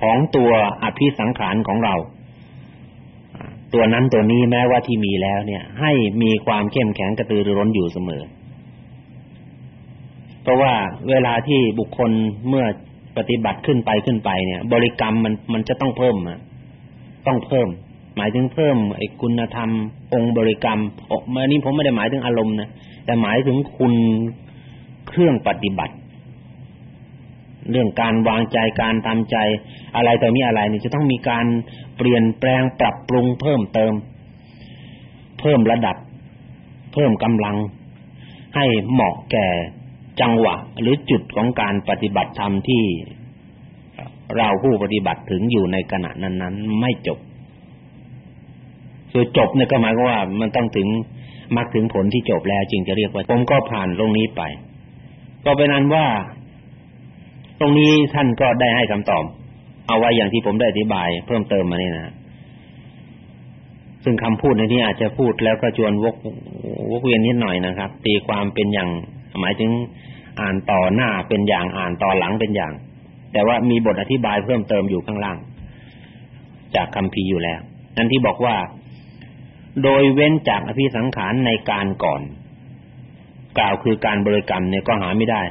Speaker 2: ของตัวอภิสังขารของเรา ตัวนั้นตัวนี้แม้ว่าที่มีแล้วเนี่ย ให้มีความเข้มแข็งกระตือรือร้นอยู่เสมอ เพราะว่าเวลาที่บุคคลเมื่อปฏิบัติขึ้นไปขึ้นไปเนี่ย บริกรรมมันมันจะต้องเพิ่มอะต้องเพิ่ม หมายถึงเพิ่มไอ้คุณธรรม องค์บริกรรมเมื่อนี้ผมไม่ได้หมายถึงอารมณ์นะ แต่หมายถึงคุณเครื่องปฏิบัติ เรื่องการวางใจการตามใจ อะไรต่อมีอะไรนี่จะต้องมีการเปลี่ยนแปลงปรับปรุงเพิ่มเติม เพิ่มระดับ เพิ่มกำลัง ให้เหมาะแก่จังหวะ หรือจุดของการปฏิบัติธรรมที่เราผู้ปฏิบัติถึงอยู่ในขณะนั้น ๆ ไม่จบคือจบเนี่ยก็หมายความว่ามันต้องถึง มรรคถึงผลที่จบแล้วจึงจะเรียกว่าผมก็ผ่านตรงนี้ไป ก็เป็นนั้นว่า ตรงนี้ท่านก็ได้ให้คำตอบเอาไว้อย่างที่ผมได้อธิบาย เพิ่มเติมมานี่นะซึ่งคำพูดในนี้อาจจะพูดแล้วก็ชวนวกวกเวียนนิดหน่อยนะครับ ตีความเป็นอย่างหมายถึงอ่านต่อหน้าเป็นอย่างอ่านต่อหลังเป็นอย่าง แต่ว่ามีบทอธิบายเพิ่มเติมอยู่ข้างล่าง จากคำพีอยู่แล้วนั้นที่บอกว่า โดยเว้นจากอภิสังขารในการก่อน กล่าวคือการบริกรรมเนี่ยก็หาไม่ได้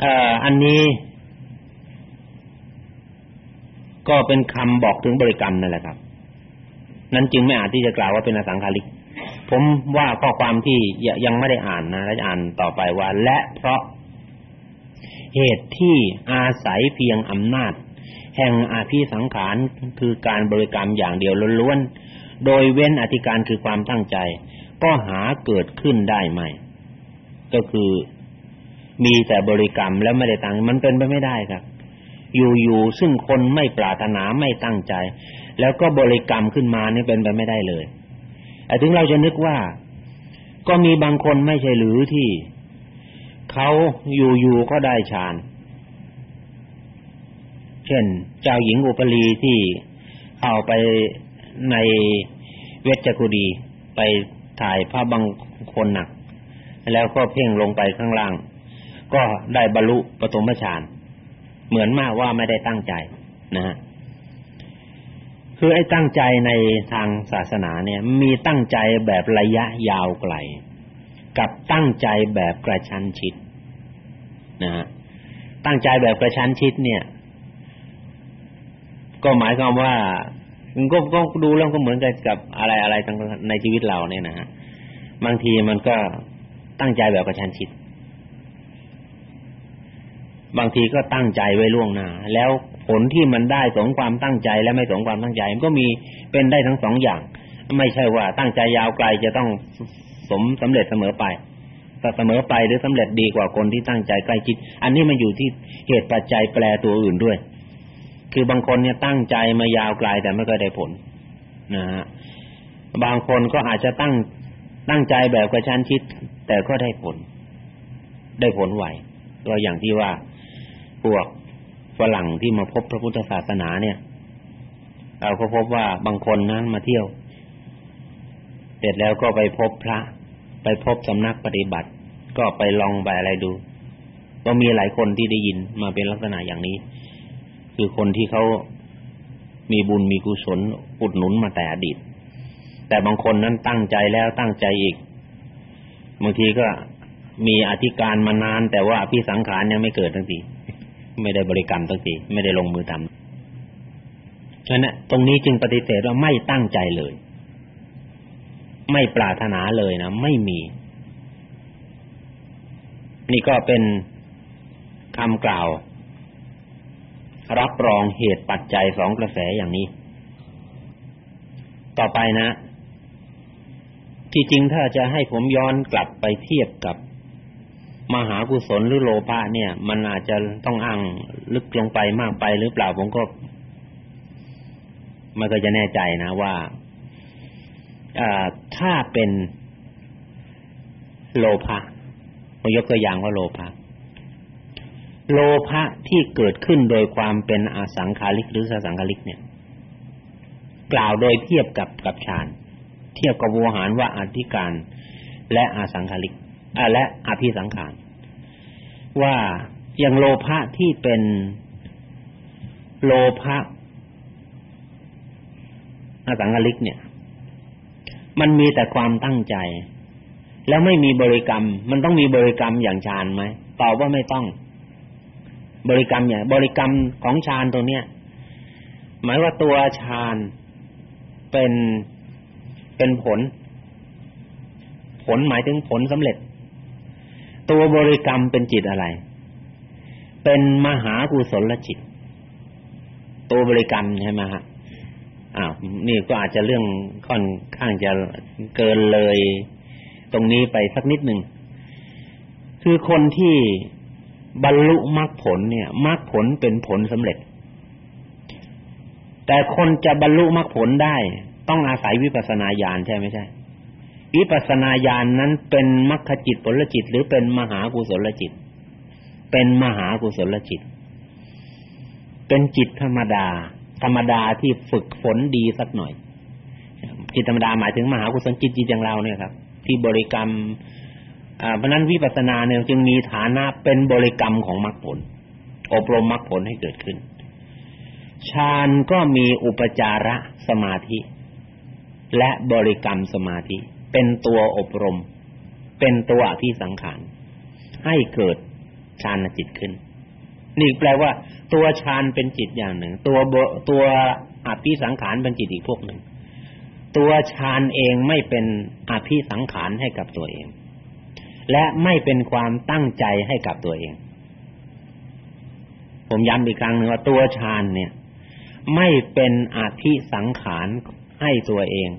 Speaker 2: เอ่ออันนี้ ก็เป็นคำบอกถึงบริกรรมนั่นแหละครับ นั้นจึงไม่อาจที่จะกล่าวว่าเป็นอสังขาริก ผมว่าข้อความที่ยังไม่ได้อ่านนะและอ่านต่อไปว่า และเพราะเหตุที่อาศัยเพียงอำนาจ แห่งอาภิสังขารคือการบริกรรมอย่างเดียวล้วนๆ โดยเว้นอธิการคือความตั้งใจ ก็หาเกิดขึ้นได้ไหม ก็คือมีแต่บริกรรมแล้วไม่ได้ตั้งมันเป็นไปไม่ได้ครับอยู่ๆซึ่งคนไม่ปรารถนาไม่ตั้งใจ แล้วก็บริกรรมขึ้นมานี่เป็นไปไม่ได้เลยแต่ถึงเราจะนึกว่า ก็มีบางคนไม่ใช่หรือที่เขาอยู่ๆก็ได้ฌานเช่น เจ้าหญิงอุปลีที่เอาไป ในเวชกุดีไปถ่ายพระบางคนหนัก แล้วก็เพ่งลงไปข้างล่าง ก็ได้บรรลุปฐมฌานเหมือนมากว่าไม่ได้ตั้งใจนะฮะคือไอ้ตั้งใจในทางศาสนาเนี่ย มีตั้งใจแบบระยะยาวไกล กับตั้งใจแบบกระชั้นชิดนะฮะตั้งใจแบบกระชั้นชิดเนี่ย ก็หมายความว่า ก็ก็ดูแล้วก็เหมือนกับกับอะไรอะไรทั้งในชีวิตเราเนี่ยนะฮะบางทีมันก็ตั้งใจแบบกระชันชิด บางทีก็ตั้งใจไว้ล่วงหน้าแล้วผลที่มันได้สมความตั้งใจและไม่สมความตั้งใจมันก็มีเป็นได้ทั้งสองอย่าง ไม่ใช่ว่าตั้งใจยาวไกลจะต้องสมสำเร็จเสมอไปแต่เสมอไปหรือสำเร็จดีกว่าคนที่ตั้งใจใกล้ชิด อันนี้มันอยู่ที่เหตุปัจจัยแปรตัวอื่นด้วย คือบางคนเนี่ยตั้งใจมายาวไกลแต่ไม่เคยได้ผลนะฮะบางคนก็อาจจะตั้งตั้งใจแบบกระชั้นชิด แต่ก็ได้ผล ได้ผลไหวก็อย่างที่ว่าพวกฝรั่งที่มาพบพระพุทธศาสนาเนี่ย เราก็พบว่าบางคนนั้นมาเที่ยว เสร็จแล้วก็ไปพบพระ ไปพบสำนักปฏิบัติ ก็ไปลองไปอะไรดู ก็มีหลายคนที่ได้ยินมาเป็นลักษณะอย่างนี้ คือคนที่เขามีบุญมีกุศลอุดหนุนมาแต่อดีต แต่บางคนนั้นตั้งใจแล้วตั้งใจอีก บางทีก็มีอธิการมานาน แต่ว่าพี่สังขารยังไม่เกิดทั้งทีไม่ได้บริกรรมทั้งทีไม่ได้ลงมือทำฉะนั้นตรงนี้จึงปฏิเสธว่าไม่ตั้งใจเลย ไม่ปรารถนาเลยนะไม่มี นี่ก็เป็นคำกล่าว รับรองเหตุปัจจัยสองกระแสอย่างนี้ ต่อไปนะที่จริงถ้าจะให้ผมย้อนกลับไปเทียบกับ มหากุศลหรือโลภะเนี่ย มันอาจจะต้องอ้างลึกลงไปมากไปหรือเปล่าผมก็มันก็จะแน่ใจนะว่าถ้าเป็นโลภะผมยกตัวอย่างว่าโลภะ โลภะที่เกิดขึ้นโดยความเป็นอสังขาริกหรือสสังขาริกเนี่ย กล่าวโดยเทียบกับกับฌานเทียบกับโวหารว่าอธิการ และอาสังขาริกและอภิสังขารว่าอย่างโลภะที่เป็นโลภะอาสังขาริกเนี่ย มันมีแต่ความตั้งใจ แล้วไม่มีบริกรรม มันต้องมีบริกรรมอย่างฌานไหมตอบว่าไม่ต้อง บริกรรมอย่างบริกรรมของฌานตรงเนี้ยหมายว่าตัวฌานเป็นเป็นผล ผลหมายถึงผลสำเร็จ ตัวบริกรรมเป็นจิตอะไร เป็นมหากุศลจิต ตัวบริกรรมใช่ไหมฮะอ้าวนี่ก็อาจจะเรื่องค่อนข้างจะเกินเลย ตรงนี้ไปสักนิดหนึ่งคือคนที่ บรรลุมรรคผลเนี่ยมรรคผลเป็นผลสำเร็จ แต่คนจะบรรลุมรรคผลได้ ต้องอาศัยวิปัสสนาญาณใช่ไหมใช่ วิปัสสนาญาณนนั้นเป็นมรรคจิตผลจิต หรือเป็นมหากุศลจิต เป็นมหากุศลจิต เป็นจิตธรรมดา ธรรมดาที่ฝึกฝนดีสักหน่อยจิตธรรมดาหมายถึงมหากุศลจิตจิตอย่างเราเนี่ยครับ ที่บริกรรม เพราะนั้นวิปัสสนาเนี่ยจึงมีฐานะเป็นบริกรรมของมรรคผล อบรมมรรคผลให้เกิดขึ้นฌานก็มีอุปจาระสมาธิ และบริกรรมสมาธิ เป็นตัวอบรม เป็นตัวอภิสังขารให้เกิดฌานจิตขึ้น นี่แปลว่า ตัวฌานเป็นจิตอย่างหนึ่ง ตัวตัวอภิสังขารเป็นจิตอีกพวกหนึ่ง ตัวฌานเองไม่เป็นอภิสังขารให้กับตัวเอง และไม่เป็นความตั้งใจให้กับตัวเอง ผมย้ำอีกครั้งหนึ่งว่าตัวฌานเนี่ย ไม่เป็นอภิสังขารให้ตัวเอง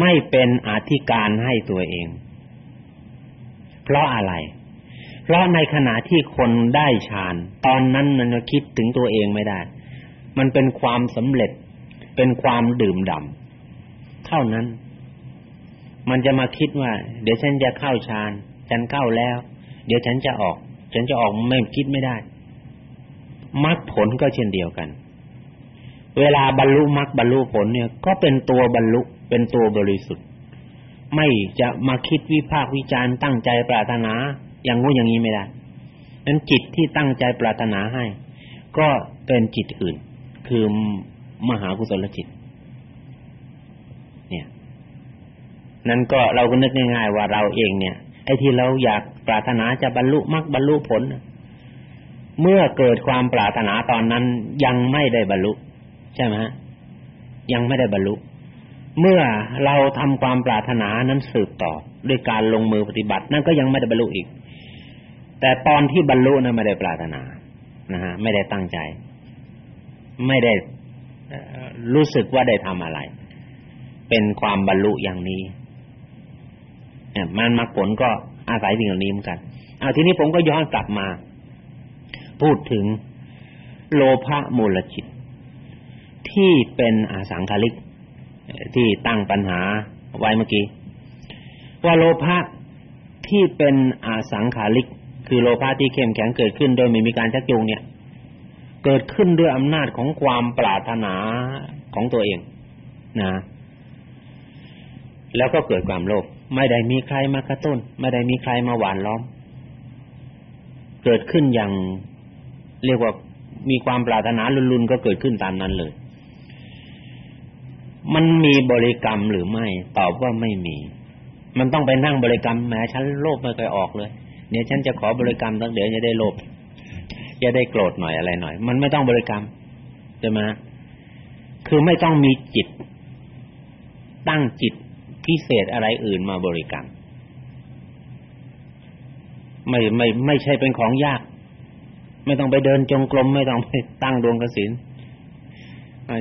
Speaker 2: ไม่เป็นอธิการให้ตัวเอง เพราะอะไร เพราะในขณะที่คนได้ฌาน ตอนนั้นมันคิดถึงตัวเองไม่ได้ มันเป็นความสำเร็จ เป็นความดื่มด่ำเท่านั้น มันจะมาคิดว่า เดี๋ยวฉันจะเข้าฌาน ฉันเข้าแล้ว เดี๋ยวฉันจะออก ฉันจะออกไม่คิดไม่ได้มรรคผลก็เช่นเดียวกัน เวลาบรรลุมรรคบรรลุผลเนี่ย ก็เป็นตัวบรรลุเป็นตัวบริสุทธิ์ ไม่จะมาคิดวิพากษ์วิจารณ์ตั้งใจปรารถนา อย่างงู้อย่างนี้ไม่ได้นั้นจิตที่ตั้งใจปรารถนาให้ ก็เป็นจิตอื่น คือมหากุศลจิต เนี่ย นั้นก็เราก็นึกง่าย ๆ ว่าเราเองเนี่ยไอ้ที่เราอยากปรารถนาจะบรรลุมรรคบรรลุผล เมื่อเกิดความปรารถนาตอนนั้นยังไม่ได้บรรลุ ใช่ไหมฮะยังไม่ได้บรรลุ เมื่อเราทำความปรารถนานั้นสืบต่อด้วยการลงมือปฏิบัติ นั่นก็ยังไม่ได้บรรลุอีก แต่ตอนที่บรรลุนั้นไม่ได้ปรารถนานะฮะไม่ได้ตั้งใจ ไม่ได้รู้สึกว่าได้ทำอะไร เป็นความบรรลุอย่างนี้ มันมรรคผลก็อาศัยสิ่งเหล่านี้เหมือนกันเอาทีนี้ผมก็ย้อนกลับมา พูดถึงโลภะมูลจิต ที่เป็นอาสังขาริก ที่ตั้งปัญหาไว้เมื่อกี้ ว่าโลภะที่เป็นอาสังขาริก คือโลภะที่เข้มแข็งเกิดขึ้น โดยไม่มีการชักจูงเนี่ย เกิดขึ้นด้วยอำนาจของความปรารถนาของตัวเองนะ แล้วก็เกิดความโลภ ไม่ได้มีใครมากระตุ้น ไม่ได้มีใครมาหวานล้อม เกิดขึ้นอย่างเรียกว่ามีความปรารถนาลุนๆก็เกิดขึ้นตามนั้นเลย มันมีบริกรรมหรือไม่ ตอบว่าไม่มี มันต้องไปนั่งบริกรรมแหมฉันโลภไม่เคยออกเลยเนี่ยฉันจะขอบริกรรมตั้งเดี๋ยวจะได้โลภจะได้โกรธหน่อยอะไรหน่อย มันไม่ต้องบริกรรมใช่ไหมคือไม่ต้องมีจิต ตั้งจิต พิเศษอะไรอื่นมาบริกรรมไม่ไม่ไม่ใช่เป็นของยาก ไม่ต้องไปเดินจงกรมไม่ต้องไปตั้งดวงกสิน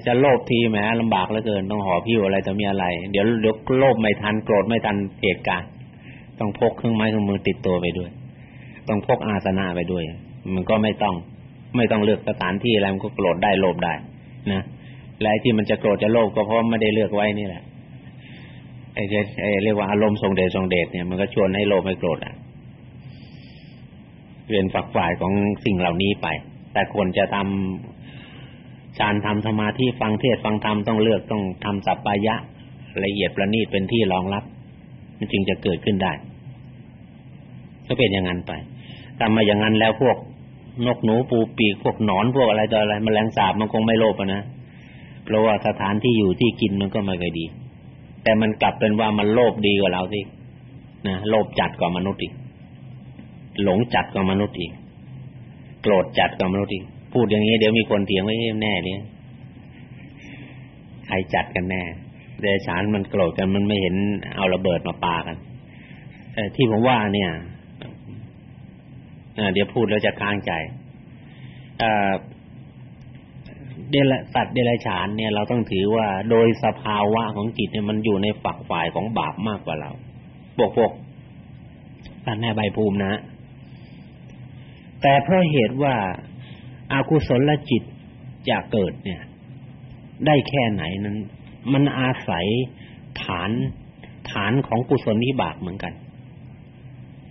Speaker 2: จะโลภทีแหมลำบากเหลือเกินต้องหอพิวอะไรจะมีอะไร เดี๋ยวเดี๋ยวโลภไม่ทันโกรธไม่ทันเหตุการณ์ต้องพกเครื่องไม้เครื่องมือติดตัวไปด้วย ต้องพกอาสนะไปด้วย มันก็ไม่ต้อง ไม่ต้องเลือกสถานที่อะไรมันก็โกรธได้โลภได้นะและที่มันจะโกรธจะโลภก็เพราะไม่ได้เลือกไว้นี่แหละ เรียกว่าอารมณ์ทรงเดชทรงเดชเนี่ยมันก็ชวนให้โลภให้โกรธอะเรียนฝักฝ่ายของสิ่งเหล่านี้ไป แต่ควรจะทำการทำสมาธิฟังเทศฟังธรรมต้องเลือกต้องทำสัปปายะ ละเอียดประณีตเป็นที่รองรับ มันจึงจะเกิดขึ้นได้ก็เป็นอย่างนั้นไปทำมาอย่างนั้นแล้วพวกนกหนูปูปีกพวกหนอนพวกอะไรต่ออะไรมแมลงสาบมันคงไม่โลภนะเพราะว่าสถานที่อยู่ที่กินมันก็ไม่ค่อยดี แต่มันกลับเป็นว่ามันโลภดีกว่าเราสินะโลภจัดกว่ามนุษย์อีก หลงจัดกว่ามนุษย์อีก โกรธจัดกว่ามนุษย์อีก พูดอย่างนี้เดี๋ยวมีคนเถียงว่าแน่เนี่ยใครจัดกันแน่เดชานมันโกรธกันมันไม่เห็นเอาระเบิดมาปากันแต่ที่ผมว่าเนี่ยเดี๋ยวพูดแล้วจะค้างใจ เดลสัตว์เดรัจฉานเนี่ยเราต้องถือว่าโดยสภาวะของจิตเนี่ยมันอยู่ในฝักฝ่ายของบาปมากกว่าเราพวกพวกสัตว์แน่ใบภูมินะ แต่เพราะเหตุว่าอากุศลจิตจะเกิดเนี่ย ได้แค่ไหนนั้น มันอาศัยฐานฐานของกุศลนิบากเหมือนกัน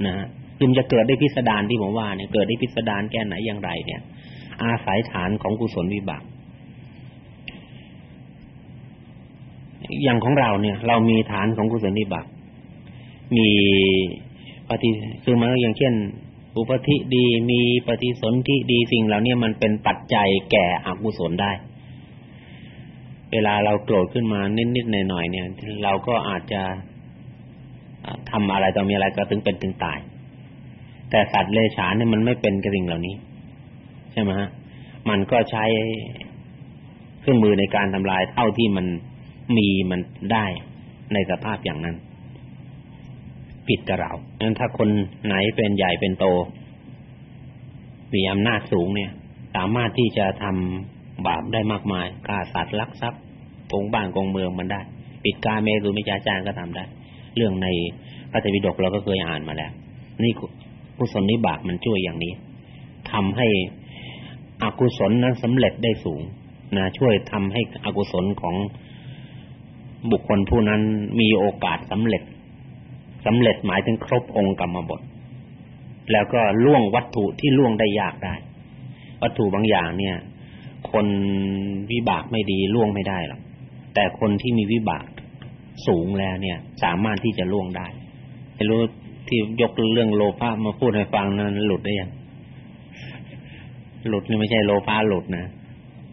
Speaker 2: นะฮะคือจะเกิดได้พิสดารที่ผมว่าเนี่ยเกิดได้พิสดารแค่ไหนอย่างไรเนี่ย อาศัยฐานของกุศลวิบาก อย่างของเราเนี่ย เรามีฐานของกุศลวิบากมีปฏิคือมันอย่างเช่น อุปธิดีมีปฏิสนธิดีสิ่งเหล่านี้มันเป็นปัจจัยแก่อกุศลได้ เวลาเราโกรธขึ้นมานิดๆหน่อยๆเนี่ย เราก็อาจจะทำอะไรต่อมีอะไรก็ถึงเป็นถึงตาย แต่สัตว์เลฉานเนี่ยมันไม่เป็นกระสิ่งเหล่านี้ ใช่ไหมฮะมันก็ใช้เครื่องมือในการทำลายเท่าที่มัน มีมันได้ในสภาพอย่างนั้น ผิดกับเรางั้นถ้าคนไหนเป็นใหญ่เป็นโต มีอำนาจสูงเนี่ย สามารถที่จะทำบาปได้มากมายฆ่าสัตว์ลักทรัพย์โกงบ้านโกงเมืองมันได้ ปิดกาเมรุมิจาจารก็ทำได้ เรื่องในพระไตรปิฎกเราก็เคยอ่านมาแล้ว นี่กุศลนิบาตมันช่วยอย่างนี้ทำให้อกุศลนั้นสำเร็จได้สูงนะช่วยทำให้อกุศลของ บุคคลผู้นั้นมีโอกาสสำเร็จสำเร็จหมายถึงครบองค์กรรมบท แล้วก็ล่วงวัตถุที่ล่วงได้ยากได้ วัตถุบางอย่างเนี่ย คนวิบากไม่ดีล่วงไม่ได้หรอกแต่คนที่มีวิบากสูงแล้วเนี่ย สามารถที่จะล่วงได้ไม่รู้ที่ยกเรื่องโลภะมาพูดให้ฟังนั้นหลุดได้ยังหลุดนี่ไม่ใช่โลภะหลุดนะ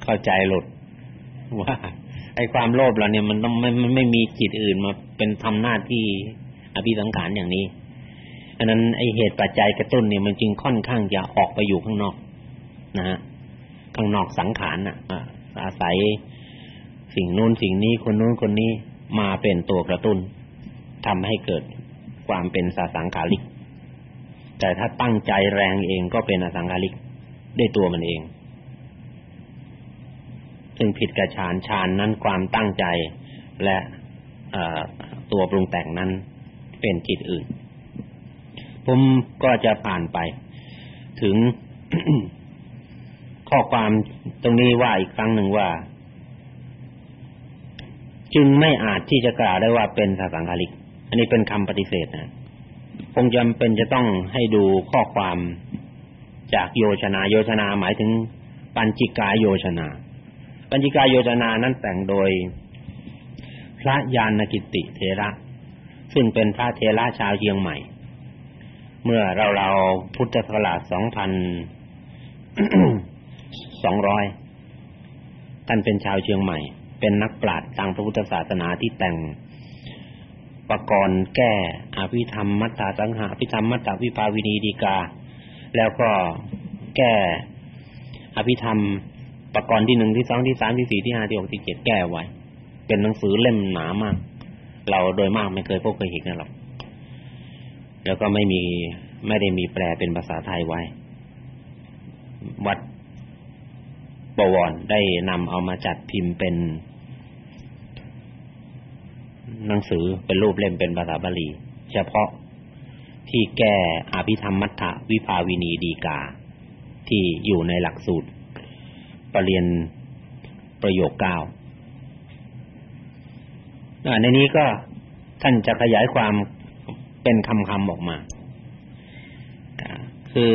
Speaker 2: เข้าใจหลุดว่า ไอ้ความโลภเราเนี่ยมันต้องไม่ไม่มีจิตอื่นมาเป็นทำหน้าที่อภิสังขารอย่างนี้อันนั้นไอเหตุปัจจัยกระตุ้นเนี่ยมันจึงค่อนข้างจะออกไปอยู่ข้างนอก นะฮะข้างนอกสังขารน่ะอาศัยสิ่งนู้นสิ่งนี้คนนู้นคนนี้มาเป็นตัวกระตุ้นทำให้เกิดความเป็นสสังขาริก แต่ถ้าตั้งใจแรงเองก็เป็นอสังขาริกได้ตัวมันเอง ซึ่งผิดกับฌานฌานนั้นความตั้งใจและตัวปรุงแต่งนั้นเป็นจิตอื่น ผมก็จะผ่านไป ถึงข้อความตรงนี้ว่าอีกครั้งหนึ่งว่า จึงไม่อาจที่จะกล่าวได้ว่าเป็นสังฆาริก อันนี้เป็นคำปฏิเสธนะคงจำเป็นจะต้องให้ดูข้อความจากโยชนา โยชนาหมายถึงปัญจิกายโยชนา ปัญจิกายโยชนานั้นแต่งโดย พระยานกิติเทระ ซึ่งเป็นพระเทระชาวเชียงใหม่ เมื่อเราเราพุทธศักราชสองพันสองร้อยท่านเป็นชาวเชียงใหม่ เป็นนักปราชญ์ทางพระพุทธศาสนาที่แต่งปกรณ์แก้อภิธรรมมัตตาสังหาอภิธรรมมัตตาวิภาวินีดีกา แล้วก็แก้อภิธรรม ปกรณ์ที่หนึ่งที่สองที่สามที่สี่ที่ห้าที่หกที่เจ็ดแก้ไว้ เป็นหนังสือเล่มหนามาก เราโดยมากไม่เคยพบเคยเห็นกันหรอกแล้วก็ไม่มีไม่ได้มีแปลเป็นภาษาไทยไว้ วัดบวรได้นำเอามาจัดพิมพ์เป็นหนังสือเป็นรูปเล่มเป็นภาษาบาลี เฉพาะที่แก้อภิธรรมมัทธวิภาวินีดีกา ที่อยู่ในหลักสูตร ปรริญญาประโยคเก้าในนี้ก็ท่านจะขยายความเป็นคำๆออกมา คือ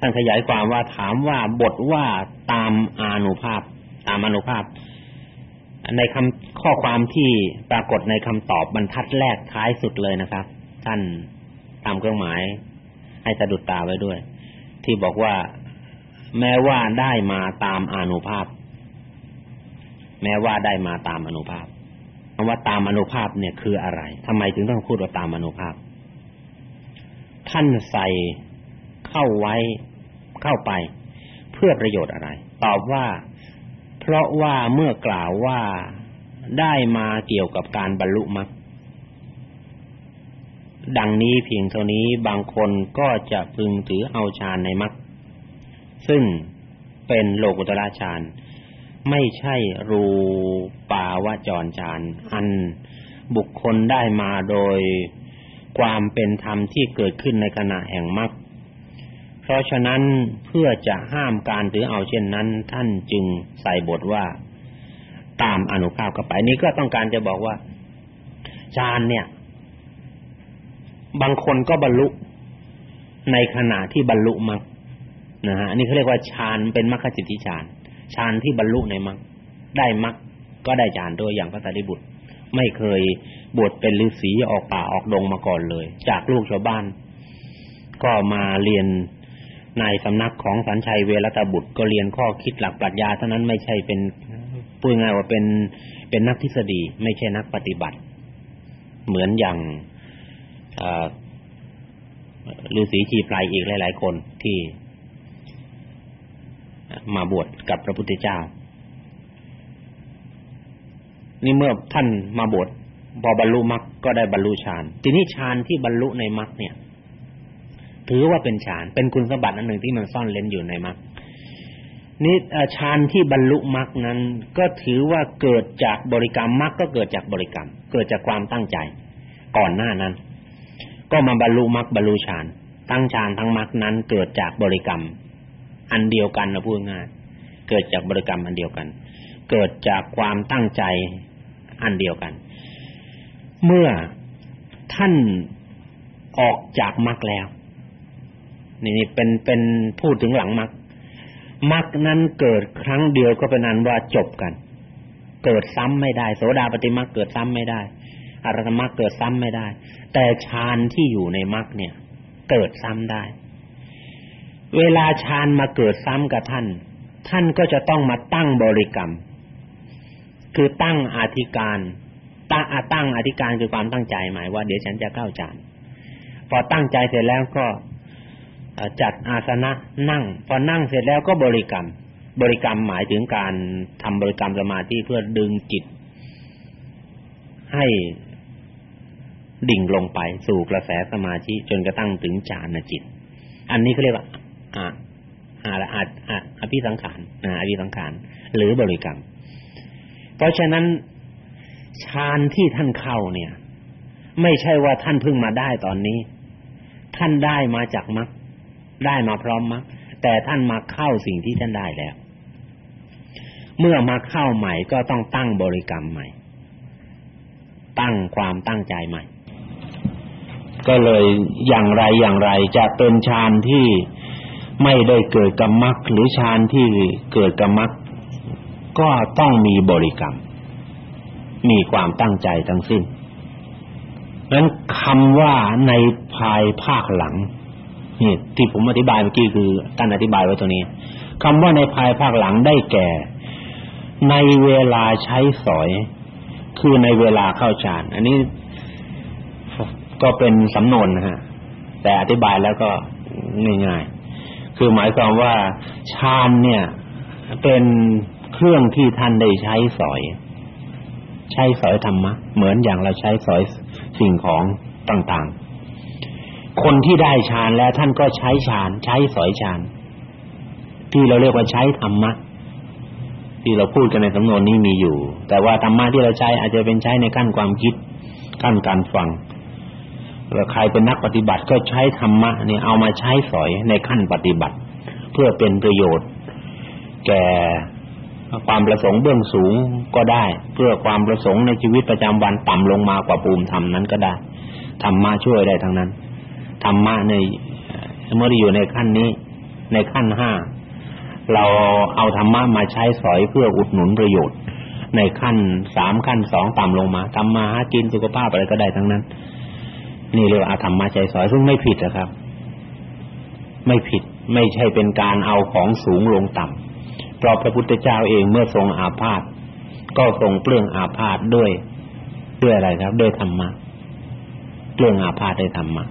Speaker 2: ท่านขยายความว่าถามว่าบทว่าตามอานุภาพ ตามอนุภาพ ในคำข้อความที่ปรากฏในคำตอบบรรทัดแรกท้ายสุดเลยนะครับ ท่านตามเครื่องหมาย ให้สะดุดตาไว้ด้วย ที่บอกว่า แม้ว่าได้มาตามอานุภาพ แม้ว่าได้มาตามอนุภาพคำว่าตามอนุภาพเนี่ยคืออะไรทำไมถึงต้องพูดว่าตามอนุภาพ ท่านใส่เข้าไว้เข้าไป เพื่อประโยชน์อะไร ตอบว่า เพราะว่าเมื่อกล่าวว่าได้มาเกี่ยวกับการบรรลุมรรคดังนี้เพียงเท่านี้บางคนก็จะพึงถือเอาฌานในมรรค ซึ่งเป็นโลกุตระฌานไม่ใช่รูปาวจรฌานอันบุคคลได้มาโดยความเป็นธรรมที่เกิดขึ้นในขณะแห่งมรรคเพราะฉะนั้นเพื่อจะห้ามการถือเอาเช่นนั้น ท่านจึงใส่บทว่า ตามอนุภาพเข้าไปนี้ก็ต้องการจะบอกว่าฌานเนี่ย บางคนก็บรรลุในขณะที่บรรลุมรรค นะฮะอันี่เขาเรียกว่าฌานเป็นมรรคจิตติฌานฌานที่บรรลุในมรรคได้มรรคก็ได้ฌานด้วยอย่างพระสารีบุตร ไม่เคยบวชเป็นฤาษีออกป่าออกดงมาก่อนเลย จากลูกชาวบ้าน ก็มาเรียนในสำนักของสันชัยเวรตบุตร ก็เรียนข้อคิดหลักปรัชญาเท่านั้นไม่ใช่เป็นพูดง่ายว่าเป็นเป็นนักทฤษฎี ไม่ใช่นักปฏิบัติ เหมือนอย่างฤาษีชีไพรอีกหลาย ๆ คนที่ มาบวชกับพระพุทธเจ้า นี่เมื่อท่านมาบวชพอบรรลุมรรคก็ได้บรรลุฌานทีนี้ฌานที่บรรลุในมรรคเนี่ย ถือว่าเป็นฌานเป็นคุณสมบัติอันหนึ่งที่มันซ่อนเร้นอยู่ในมรรคนี่ฌานที่บรรลุมรรคนั้น ก็ถือว่าเกิดจากบริกรรมมรรคก็เกิดจากบริกรรม เกิดจากความตั้งใจ ก่อนหน้านั้น ก็มาบรรลุมรรคบรรลุฌาน ตั้งฌานทั้งมรรคนั้นเกิดจากบริกรรม อันเดียวกันนะพูดง่ายเกิดจากบริกรรมอันเดียวกัน เกิดจากความตั้งใจอันเดียวกัน เมื่อท่านออกจากมรรคแล้ว นี่เป็นเป็นพูดถึงหลังมรรคมรรคนั้นเกิดครั้งเดียวก็เป็นอันว่าจบกัน เกิดซ้ำไม่ได้ โสดาปฏิมรรคเกิดซ้ำไม่ได้อรหัตมรรคเกิดซ้ำไม่ได้ แต่ฌานที่อยู่ในมรรคเนี่ย เกิดซ้ำได้ เวลาฌานมาเกิดซ้ำกับท่าน ท่านก็จะต้องมาตั้งบริกรรม คือตั้งอธิการตั้งตั้งอธิการคือความตั้งใจหมายว่าเดี๋ยวฉันจะเข้าฌานพอตั้งใจเสร็จแล้วก็จัดอาสนะนั่ง พอนั่งเสร็จแล้วก็บริกรรม บริกรรมหมายถึงการทำบริกรรมสมาธิเพื่อดึงจิต ให้ดิ่งลงไปสู่กระแสสมาธิจนกระทั่งถึงฌานจิต อันนี้เขาเรียกว่า อะอะอะอะอภิสังขารนะอภิสังขารหรือบริกรรม เพราะฉะนั้นฌานที่ท่านเข้าเนี่ย ไม่ใช่ว่าท่านเพิ่งมาได้ตอนนี้ ท่านได้มาจากมรรคได้มาพร้อมมรรคแต่ท่านมาเข้าสิ่งที่ท่านได้แล้ว เมื่อมาเข้าใหม่ก็ต้องตั้งบริกรรมใหม่ ตั้งความตั้งใจใหม่ ก็เลยอย่างไรอย่างไรจะเป็นฌานที่ ไม่ได้เกิดกับมรรคหรือฌานที่เกิดกับมรรคก็ต้องมีบริกรรม มีความตั้งใจทั้งสิ้นนั้นคำว่าในภายภาคหลังนี่ที่ผมอธิบายเมื่อกี้คือการอธิบายไว้ตรงนี้คำว่าในภายภาคหลังได้แก่ ในเวลาใช้สอย คือในเวลาเข้าฌาน อันนี้ก็เป็นสำนวนนะฮะ แต่อธิบายแล้วก็ง่าย คือหมายความว่าฌานเนี่ย เป็นเครื่องที่ท่านได้ใช้สอย ใช้สอยธรรมะเหมือนอย่างเราใช้สอยสิ่งของต่างๆ คนที่ได้ฌานแล้วท่านก็ใช้ฌาน ใช้สอยฌาน ที่เราเรียกว่าใช้ธรรมะที่เราพูดกันในสำนวนนี้มีอยู่ แต่ว่าธรรมะที่เราใช้อาจจะเป็นใช้ในขั้นความคิดขั้นการฟัง ใครเป็นนักปฏิบัติก็ใช้ธรรมะนี่เอามาใช้สอยในขั้นปฏิบัติ เพื่อเป็นประโยชน์ แก่ความประสงค์เบื้องสูงก็ได้ เพื่อความประสงค์ในชีวิตประจำวันต่ำลงมากว่าภูมิธรรมนั้นก็ได้ธรรมะช่วยได้ทั้งนั้นธรรมะในเมื่ออยู่ในขั้นนี้ ในขั้นห้าเราเอาธรรมะมาใช้สอยเพื่ออุดหนุนประโยชน์ ในขั้นสามขั้นสองต่ำลงมาทำมาหากินสุขภาพอะไรก็ได้ทั้งนั้น นี่เรียกอาธรรมะใช้สอยซึ่งไม่ผิดนะครับ ไม่ผิดไม่ใช่เป็นการเอาของสูงลงต่ำเพราะพระพุทธเจ้าเองเมื่อทรงอาพาธก็ทรงเปลื้องอาพาธด้วยด้วยอะไรครับ ด้วยธรรมะเปลื้องอาพาธด้วยธรรมะ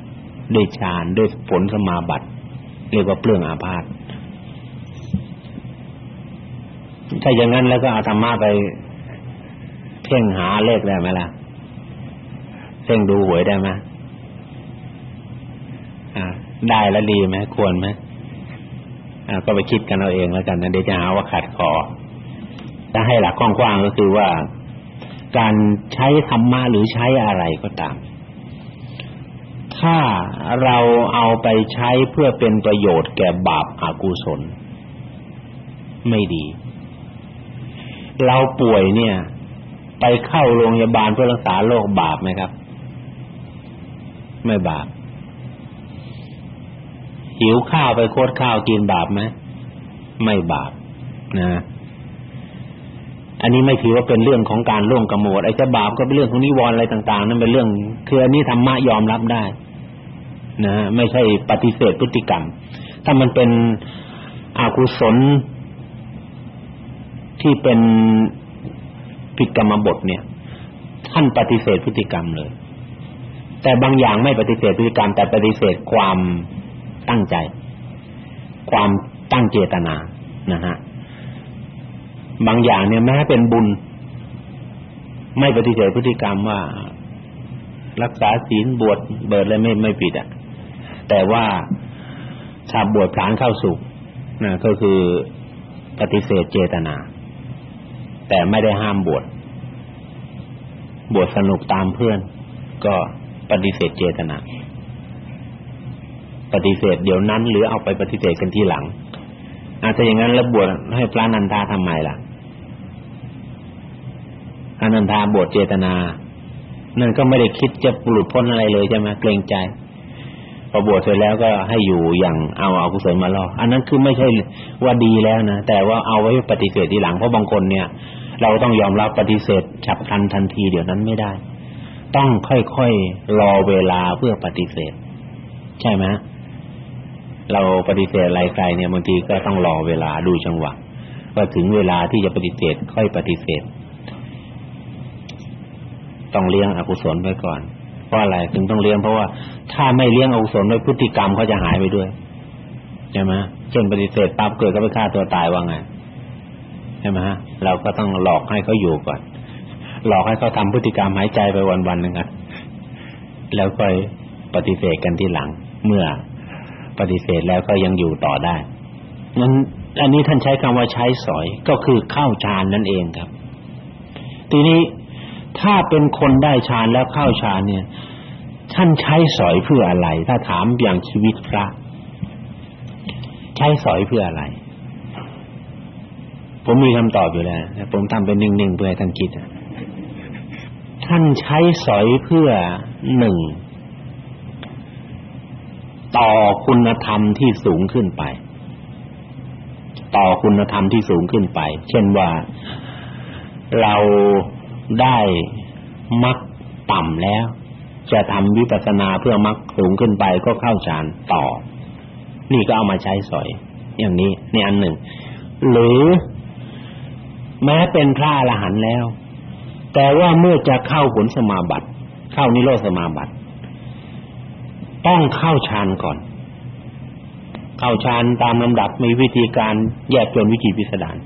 Speaker 2: ด้วยฌานด้วยผลสมาบัติเรียกว่าเปลื้องอาพาธถ้าอย่างนั้นแล้วก็เอาธรรมะไปเพ่งหาเลขได้ไหมล่ะเพ่งดูหวยได้ไหม อ่า ได้แล้วดีไหมควรไหมอ่า ก็ไปคิดกันเอาเองแล้วกันนะเดี๋ยวจะหาว่าขัดคอถ้าให้หลักกว้างๆก็คือว่า การใช้ธรรมะหรือใช้อะไรก็ตาม ถ้าเราเอาไปใช้เพื่อเป็นประโยชน์แก่บาปอากุศล ไม่ดี เราป่วยเนี่ย ไปเข้าโรงพยาบาลเพื่อรักษาโรคบาปไหมครับ ไม่บาป หิวข้าวไปโคตรข้าวกินบาปไหมไม่บาปนะ อันนี้ไม่ถือว่าเป็นเรื่องของการล่วงกระโมดไอ้จะบาปก็เป็นเรื่องของนิวรณ์อะไรต่างๆนั่นเป็นเรื่องคืออันนี้ธรรมะยอมรับได้ นะไม่ใช่ปฏิเสธพฤติกรรม ถ้ามันเป็นอกุศลที่เป็นผิดกรรมบทเนี่ย ท่านปฏิเสธพฤติกรรมเลย แต่บางอย่างไม่ปฏิเสธพฤติกรรมแต่ปฏิเสธความ ตั้งใจ ความตั้งเจตนานะฮะบางอย่างเนี่ยแม้เป็นบุญ ไม่ปฏิเสธพฤติกรรมว่า รักษาศีลบวชเบิดอะไรไม่ไม่ผิดอะ แต่ว่าถ้าบวชพลานเข้าสุขนะก็คือปฏิเสธเจตนา แต่ไม่ได้ห้ามบวชบวชสนุกตามเพื่อน ก็ปฏิเสธเจตนา ปฏิเสธเดี๋ยวนั้นหรือเอาไปปฏิเสธกันทีหลัง อาจจะอย่างนั้นแล้วบวชให้พระนันทาทำไมล่ะอนันทาบวชเจตนา นั่นก็ไม่ได้คิดจะหลุดพ้นอะไรเลยใช่ไหมเกรงใจพอบวชเสร็จแล้วก็ให้อยู่อย่างเอาเอากุศลมาล่ออันนั้นคือไม่ใช่ว่าดีแล้วนะแต่ว่าเอาไว้ปฏิเสธทีหลังเพราะบางคนเนี่ย เราต้องยอมรับปฏิเสธฉับพลันทันทีเดี๋ยวนั้นไม่ได้ ต้องค่อยๆรอเวลาเพื่อปฏิเสธ ใช่ไหม เราปฏิเสธอะไรใครเนี่ยบางทีก็ต้องรอเวลาดูจังหวะว่าถึงเวลาที่จะปฏิเสธค่อยปฏิเสธ ต้องเลี้ยงอกุศลไว้ก่อนเพราะอะไรถึงต้องเลี้ยงเพราะว่าถ้าไม่เลี้ยงอกุศลไว้พฤติกรรมเขาจะหายไปด้วยใช่ไหมเช่นปฏิเสธปั๊บเกิดก็ไปฆ่าตัวตายว่าไงใช่ไหมฮะเราก็ต้องหลอกให้เขาอยู่ก่อน หลอกให้เขาทำพฤติกรรมหายใจไปวันๆหนึ่งอะแล้วก็ปฏิเสธกันทีหลัง เมื่อ ปฏิเสธแล้วก็ยังอยู่ต่อได้นั้นอันนี้ท่านใช้คำว่าใช้สอยก็คือเข้าฌานนั่นเองครับ ทีนี้ถ้าเป็นคนได้ฌานแล้วเข้าฌานเนี่ย ท่านใช้สอยเพื่ออะไร ถ้าถามอย่างชีวิตพระ ใช้สอยเพื่ออะไร ผมมีคำตอบอยู่แล้วแต่ผมทำเป็นนิ่งๆเพื่อให้ท่านคิดท่านใช้สอยเพื่อหนึ่ง ต่อคุณธรรมที่สูงขึ้นไป ต่อคุณธรรมที่สูงขึ้นไป เช่นว่าเราได้มักต่ำแล้ว จะทำวิปัสสนาเพื่อมักสูงขึ้นไปก็เข้าฌานต่อ นี่ก็เอามาใช้สอย อย่างนี้ในอันหนึ่ง หรือแม้เป็นพระอรหันต์แล้ว แต่ว่าเมื่อจะเข้าผลสมาบัติ เข้านิโรธสมาบัติ ต้องเข้าฌานก่อน เข้าฌานตามลำดับมีวิธีการแยกเป็นวิธีพิสดาร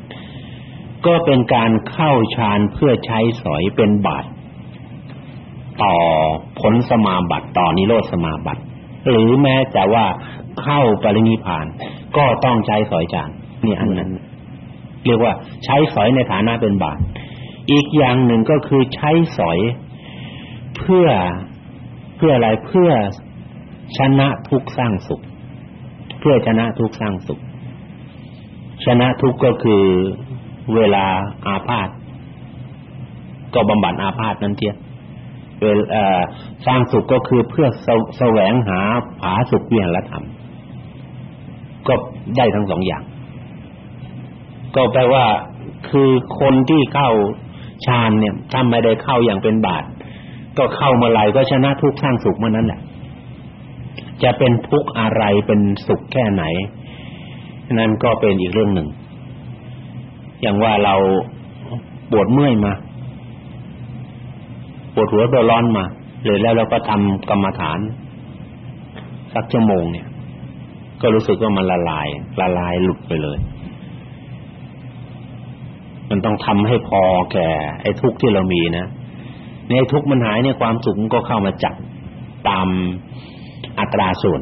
Speaker 2: ก็เป็นการเข้าฌานเพื่อใช้สอยเป็นบาตรต่อผลสมาบัติต่อนิโรธสมาบัติหรือแม้แต่ว่าเข้าปรินิพาน ก็ต้องใช้สอยจานนี่อันนั้น เรียกว่าใช้สอยในฐานะเป็นบาตรอีกอย่างหนึ่งก็คือใช้สอยเพื่อเพื่ออะไรเพื่อ ชนะทุกสร้างสุข เพื่อชนะทุกสร้างสุข ชนะทุกก็คือเวลาอาพาธก็บำบัดอาพาธนั่นเทียเวลสร้างสุขก็คือเพื่อแสวงหาผาสุขเวียนละธรรม ก็ได้ทั้งสองอย่าง ก็แปลว่าคือคนที่เข้าฌานเนี่ยถ้าไม่ได้เข้าอย่างเป็นบาตก็เข้ามาไหลก็ชนะทุกสร้างสุขเมื่อนั้นแหละ จะเป็นทุกข์อะไรเป็นสุขแค่ไหน นั่นก็เป็นอีกเรื่องหนึ่ง อย่างว่าเราปวดเมื่อยมา ปวดหัวตัวร้อนมาเลยแล้วเราก็ทำกรรมฐาน สักชั่วโมงเนี่ย ก็รู้สึกว่ามันละลาย ละลายหลุดไปเลย มันต้องทำให้พอแก่ไอ้ทุกข์ที่เรามีนะในทุกข์มันหายเนี่ยความสุขก็เข้ามาจับตาม อัตราส่วน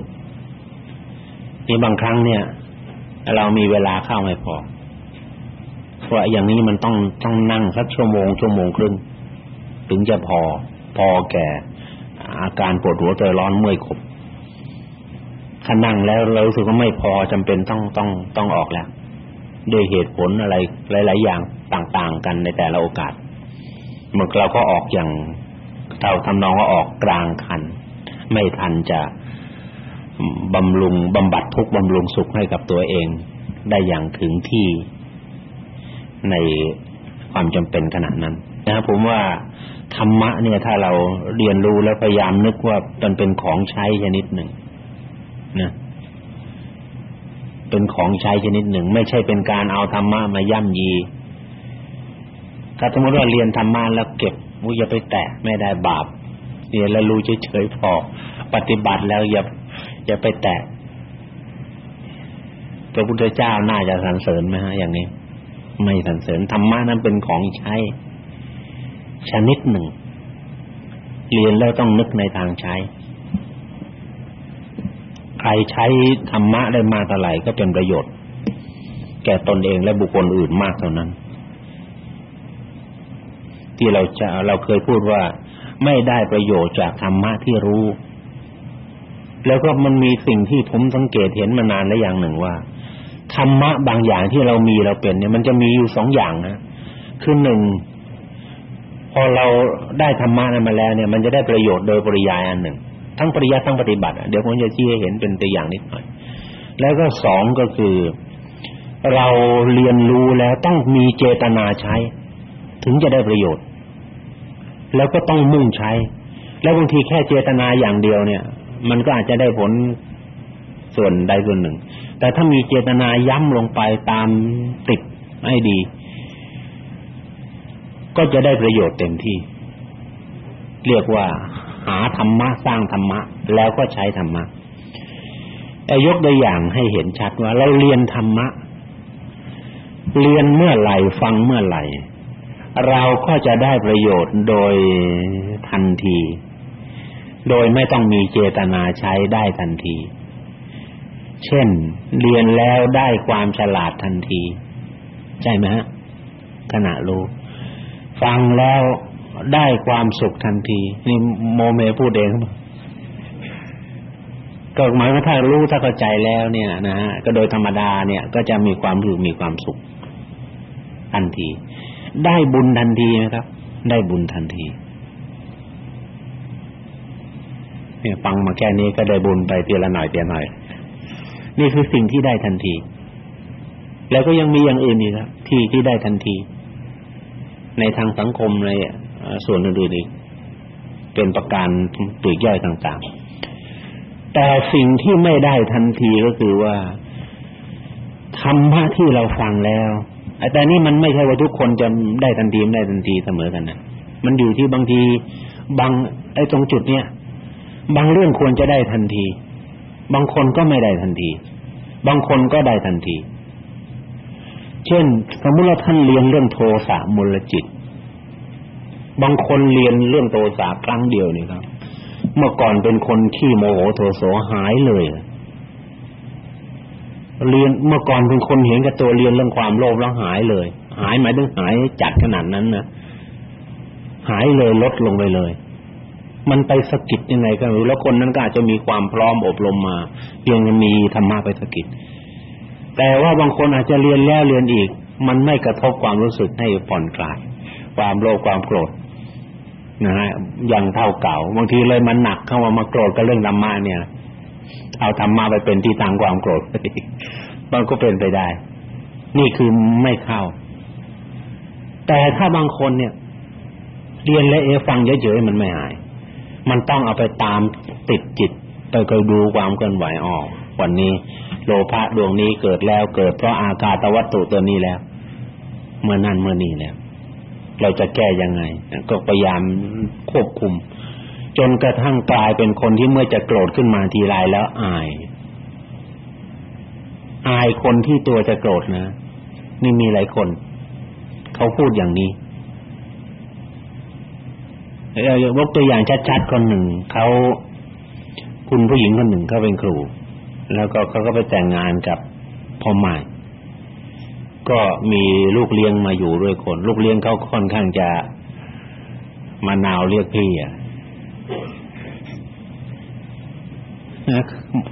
Speaker 2: นี่บางครั้งเนี่ย เรามีเวลาเข้าไม่พอเพราะอย่างนี้มันต้องต้องนั่งสักชั่วโมงชั่วโมงครึ่งถึงจะพอพอแก่อาการปวดหัวใจร้อนเมื่อยขบถ้านั่งแล้วเรารู้สึกว่าไม่พอจำเป็นต้องต้องต้องออกแล้วด้วยเหตุผลอะไรหลาย ๆ อย่างต่าง ๆ กันในแต่ละโอกาสเมื่อเราก็ออกอย่างเราทำนองว่าออกกลางคัน ไม่ทันจะ บำรุงบำบัดทุกบำรุงสุขให้กับตัวเองได้อย่างถึงที่ในความจำเป็นขณะนั้นนะครับผมว่าธรรมะเนี่ยถ้าเราเรียนรู้แล้วพยายามนึกว่ามันเป็นของใช้ชนิดหนึ่งนะเป็นของใช้ชนิดหนึ่ง ไม่ใช่เป็นการเอาธรรมะมาย่ำยีถ้าสมมติว่าเรียนธรรมะแล้วเก็บอย่าไปแตะไม่ได้บาปเรียนแล้วรู้เฉยๆพอปฏิบัติแล้วอย่า อย่าไปแตะพระพุทธเจ้าน่าจะสรรเสริญไหมฮะอย่างนี้ ไม่สรรเสริญธรรมะนั้นเป็นของใช้ชนิดหนึ่ง เรียนแล้วต้องนึกในทางใช้ ใครใช้ธรรมะได้มาเท่าไหร่ก็เป็นประโยชน์ แก่ตนเองและบุคคลอื่นมากเท่านั้น ที่เราจะเราเคยพูดว่าไม่ได้ประโยชน์จากธรรมะที่รู้ แล้วก็มันมีสิ่งที่ผมสังเกตเห็นมานานแล้วอย่างหนึ่งว่าธรรมะบางอย่างที่เรามีเราเป็นเนี่ยมันจะมีอยู่สองอย่างนะคือหนึ่งพอเราได้ธรรมะนั้นมาแล้วเนี่ยมันจะได้ประโยชน์โดยปริยายอันหนึ่ง ทั้งปริยัติทั้งปฏิบัติเดี๋ยวผมจะชี้ให้เห็นเป็นตัวอย่างนิดหน่อย แล้วก็สองก็คือ เราเรียนรู้แล้วต้องมีเจตนาใช้ ถึงจะได้ประโยชน์ แล้วก็ต้องมุ่งใช้ แล้วบางทีแค่เจตนาอย่างเดียวเนี่ย มันก็อาจจะได้ผลส่วนใดส่วนหนึ่ง แต่ถ้ามีเจตนาย้ำลงไปตามติดให้ดี ก็จะได้ประโยชน์เต็มที่ เรียกว่า หาธรรมะสร้างธรรมะ แล้วก็ใช้ธรรมะแต่ยกตัวอย่างให้เห็นชัดว่า เราเรียนธรรมะ เรียนเมื่อไหร่ฟังเมื่อไหร่ เราก็จะได้ประโยชน์โดยทันที โดยไม่ต้องมีเจตนาใช้ได้ทันที เช่น เรียนแล้วได้ความฉลาดทันที ใช่ไหมฮะขณะรู้ฟังแล้วได้ความสุขทันที นี่โมเมพูดเองก็หมายว่าถ้ารู้ถ้าเข้าใจแล้วเนี่ยนะฮะก็โดยธรรมดาเนี่ย ก็จะมีความรู้มีความสุขทันที ได้บุญทันทีนะครับ ได้บุญทันที เนี่ยฟังมาแค่นี้ก็ได้บุญไปเตียละหน่อยเตียหน่อยนี่คือสิ่งที่ได้ทันที แล้วก็ยังมีอย่างอื่นอีกครับที่ที่ได้ทันที ในทางสังคมในส่วนอื่นๆอีกเป็นประการปลีกย่อยต่าง ๆ แต่สิ่งที่ไม่ได้ทันทีก็คือว่าธรรมะที่เราฟังแล้วแต่นี่มันไม่ใช่ว่าทุกคนจะได้ทันทีได้ทันทีเสมอกันนะมันอยู่ที่บางทีบางไอ้ตรงจุดเนี้ย บางเรื่องควรจะได้ทันที บางคนก็ไม่ได้ทันที บางคนก็ได้ทันที เช่นสมมติว่าท่านเรียนเรื่องโทสะมูลจิต บางคนเรียนเรื่องโทสะครั้งเดียวนี่ครับ เมื่อก่อนเป็นคนขี้โมโหโทโสหายเลยเรียนเมื่อก่อนเป็นคนเห็นกับตัวเรียนเรื่องความโลภแล้วหายเลย หายหมายถึงหายจัดขนาดนั้นนะหายเลยลดลงไปเลย มันไปสะกิดยังไงก็ไม่รู้แล้วคนนั้นก็อาจจะมีความพร้อมอบรมมาเพียงมีธรรมะไปสะกิดแต่ว่าบางคนอาจจะเรียนแล้วเรียนอีก มันไม่กระทบความรู้สึกให้ผ่อนคลาย ความโลภความโกรธนะฮะยังเท่าเก่าบางทีเลยมันหนักเข้ามามาโกรธกับเรื่องธรรมะเนี่ย เอาธรรมะไปเป็นที่ตั้งความโกรธมันก็เป็นไปได้ นี่คือไม่เข้า แต่ถ้าบางคนเนี่ย เรียนและเอฟังเฉยๆมันไม่หาย มันต้องเอาไปตามติดจิตไปคอยดูความเคลื่อนไหวออก วันนี้ โลภะดวงนี้เกิดแล้วเกิดเพราะอากาศวัตถุตัวนี้แล้ว เมื่อนั่นเมื่อนี้แล้วเราจะแก้ยังไง ก็พยายามควบคุม จนกระทั่งกลายเป็นคนที่เมื่อจะโกรธขึ้นมาทีไรแล้วอาย อายคนที่ตัวจะโกรธนะ นี่มีหลายคน เขาพูดอย่างนี้ ยกตัวอย่างชัดๆคนหนึ่งเขาคุณผู้หญิงคนหนึ่งเขาเป็นครู แล้วก็เขาก็ไปแต่งงานกับพ่อใหม่ก็มีลูกเลี้ยงมาอยู่ด้วยคน ลูกเลี้ยงเขาค่อนข้างจะมานาวเรียกพี่อะ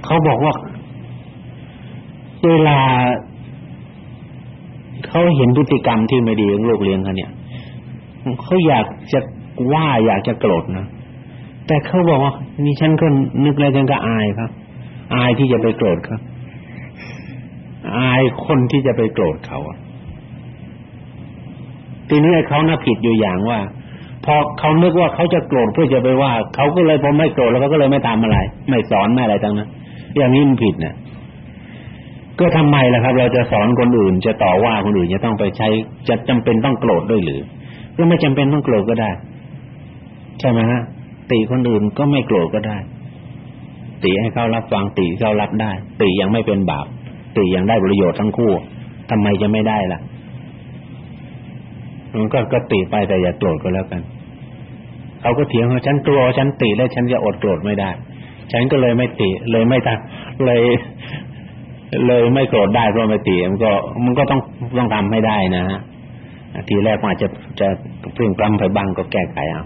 Speaker 2: เขาบอกว่าเวลาเขาเห็นพฤติกรรมที่ไม่ดีของลูกเลี้ยงเขาเนี่ยเขาอยากจะ ว่าอยากจะโกรธนะแต่เขาบอกว่านี่ฉันก็นึกแล้วฉันก็อายครับ อายที่จะไปโกรธครับ อายคนที่จะไปโกรธเขาทีนี้เขาน่าผิดอยู่อย่างว่าพอเขานึกว่าเขาจะโกรธเพื่อจะไปว่าเขาก็เลยพอไม่โกรธแล้วเขาก็เลยไม่ทำอะไร ไม่สอนไม่อะไรทั้งนั้นอย่างนี้มันผิดเนี่ยก็ทำไมล่ะครับ เราจะสอนคนอื่น จะต่อว่าคนอื่นจะต้องไปใช้ จะจำเป็นต้องโกรธด้วยหรือก็ไม่จำเป็นต้องโกรธก็ได้ ใช่ไหมฮะตีคนอื่นก็ไม่โกรธก็ได้ ตีให้เขารับฟังตีเขารับได้ ตียังไม่เป็นบาปติยังได้ประโยชน์ทั้งคู่ทำไมจะไม่ได้ล่ะมันก็ก็ติไปแต่อย่าโกรธก็แล้วกันเขาก็เถียงว่าฉันกลัวฉันติแล้วฉันจะอดโกรธไม่ได้ ฉันก็เลยไม่ติเลยไม่ทัเลย เลยไม่โกรธได้เพราะไม่ติมันก็มันก็ต้องต้องทำให้ได้นะฮะทีแรกอาจจะจะเพิ่งปล้ำไปบ้างก็แก้ไขเอา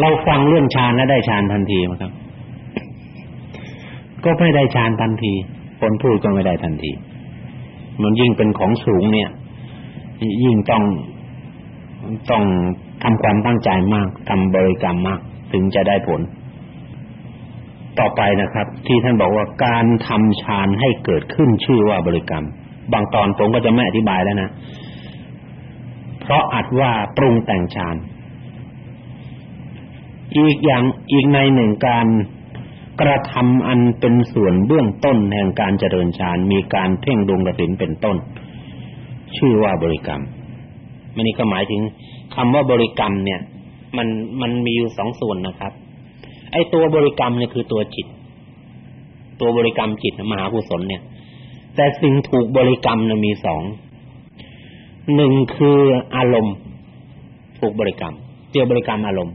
Speaker 2: เราฟังเรื่องฌานแล้วได้ฌานทันทีมั้งครับ ก็ไม่ได้ฌานทันที คนพูดก็ไม่ได้ทันที มันยิ่งเป็นของสูงเนี่ย ยิ่งต้องต้องทำความตั้งใจมากทำบริกรรมมาก ถึงจะได้ผล ต่อไปนะครับ ที่ท่านบอกว่าการทำฌานให้เกิดขึ้นชื่อว่าบริกรรม บางตอนผมก็จะไม่อธิบายแล้วนะ เพราะอัดว่าปรุงแต่งฌาน อีกอย่างอีกในหนึ่งการกระทำอันเป็นส่วนเบื้องต้นแห่งการเจริญฌานมีการเพ่งดวงกสินเป็นต้น ชื่อว่าบริกรรมมันนี่ก็หมายถึงคำว่าบริกรรมเนี่ย มันมันมีอยู่สองส่วนนะครับ ไอ้ตัวบริกรรมเนี่ยคือตัวจิต ตัวบริกรรมจิตมหากุศลเนี่ย แต่สิ่งถูกบริกรรมเนี่ยมีสองหนึ่งคืออารมณ์ถูกบริกรรมเรียกบริกรรมอารมณ์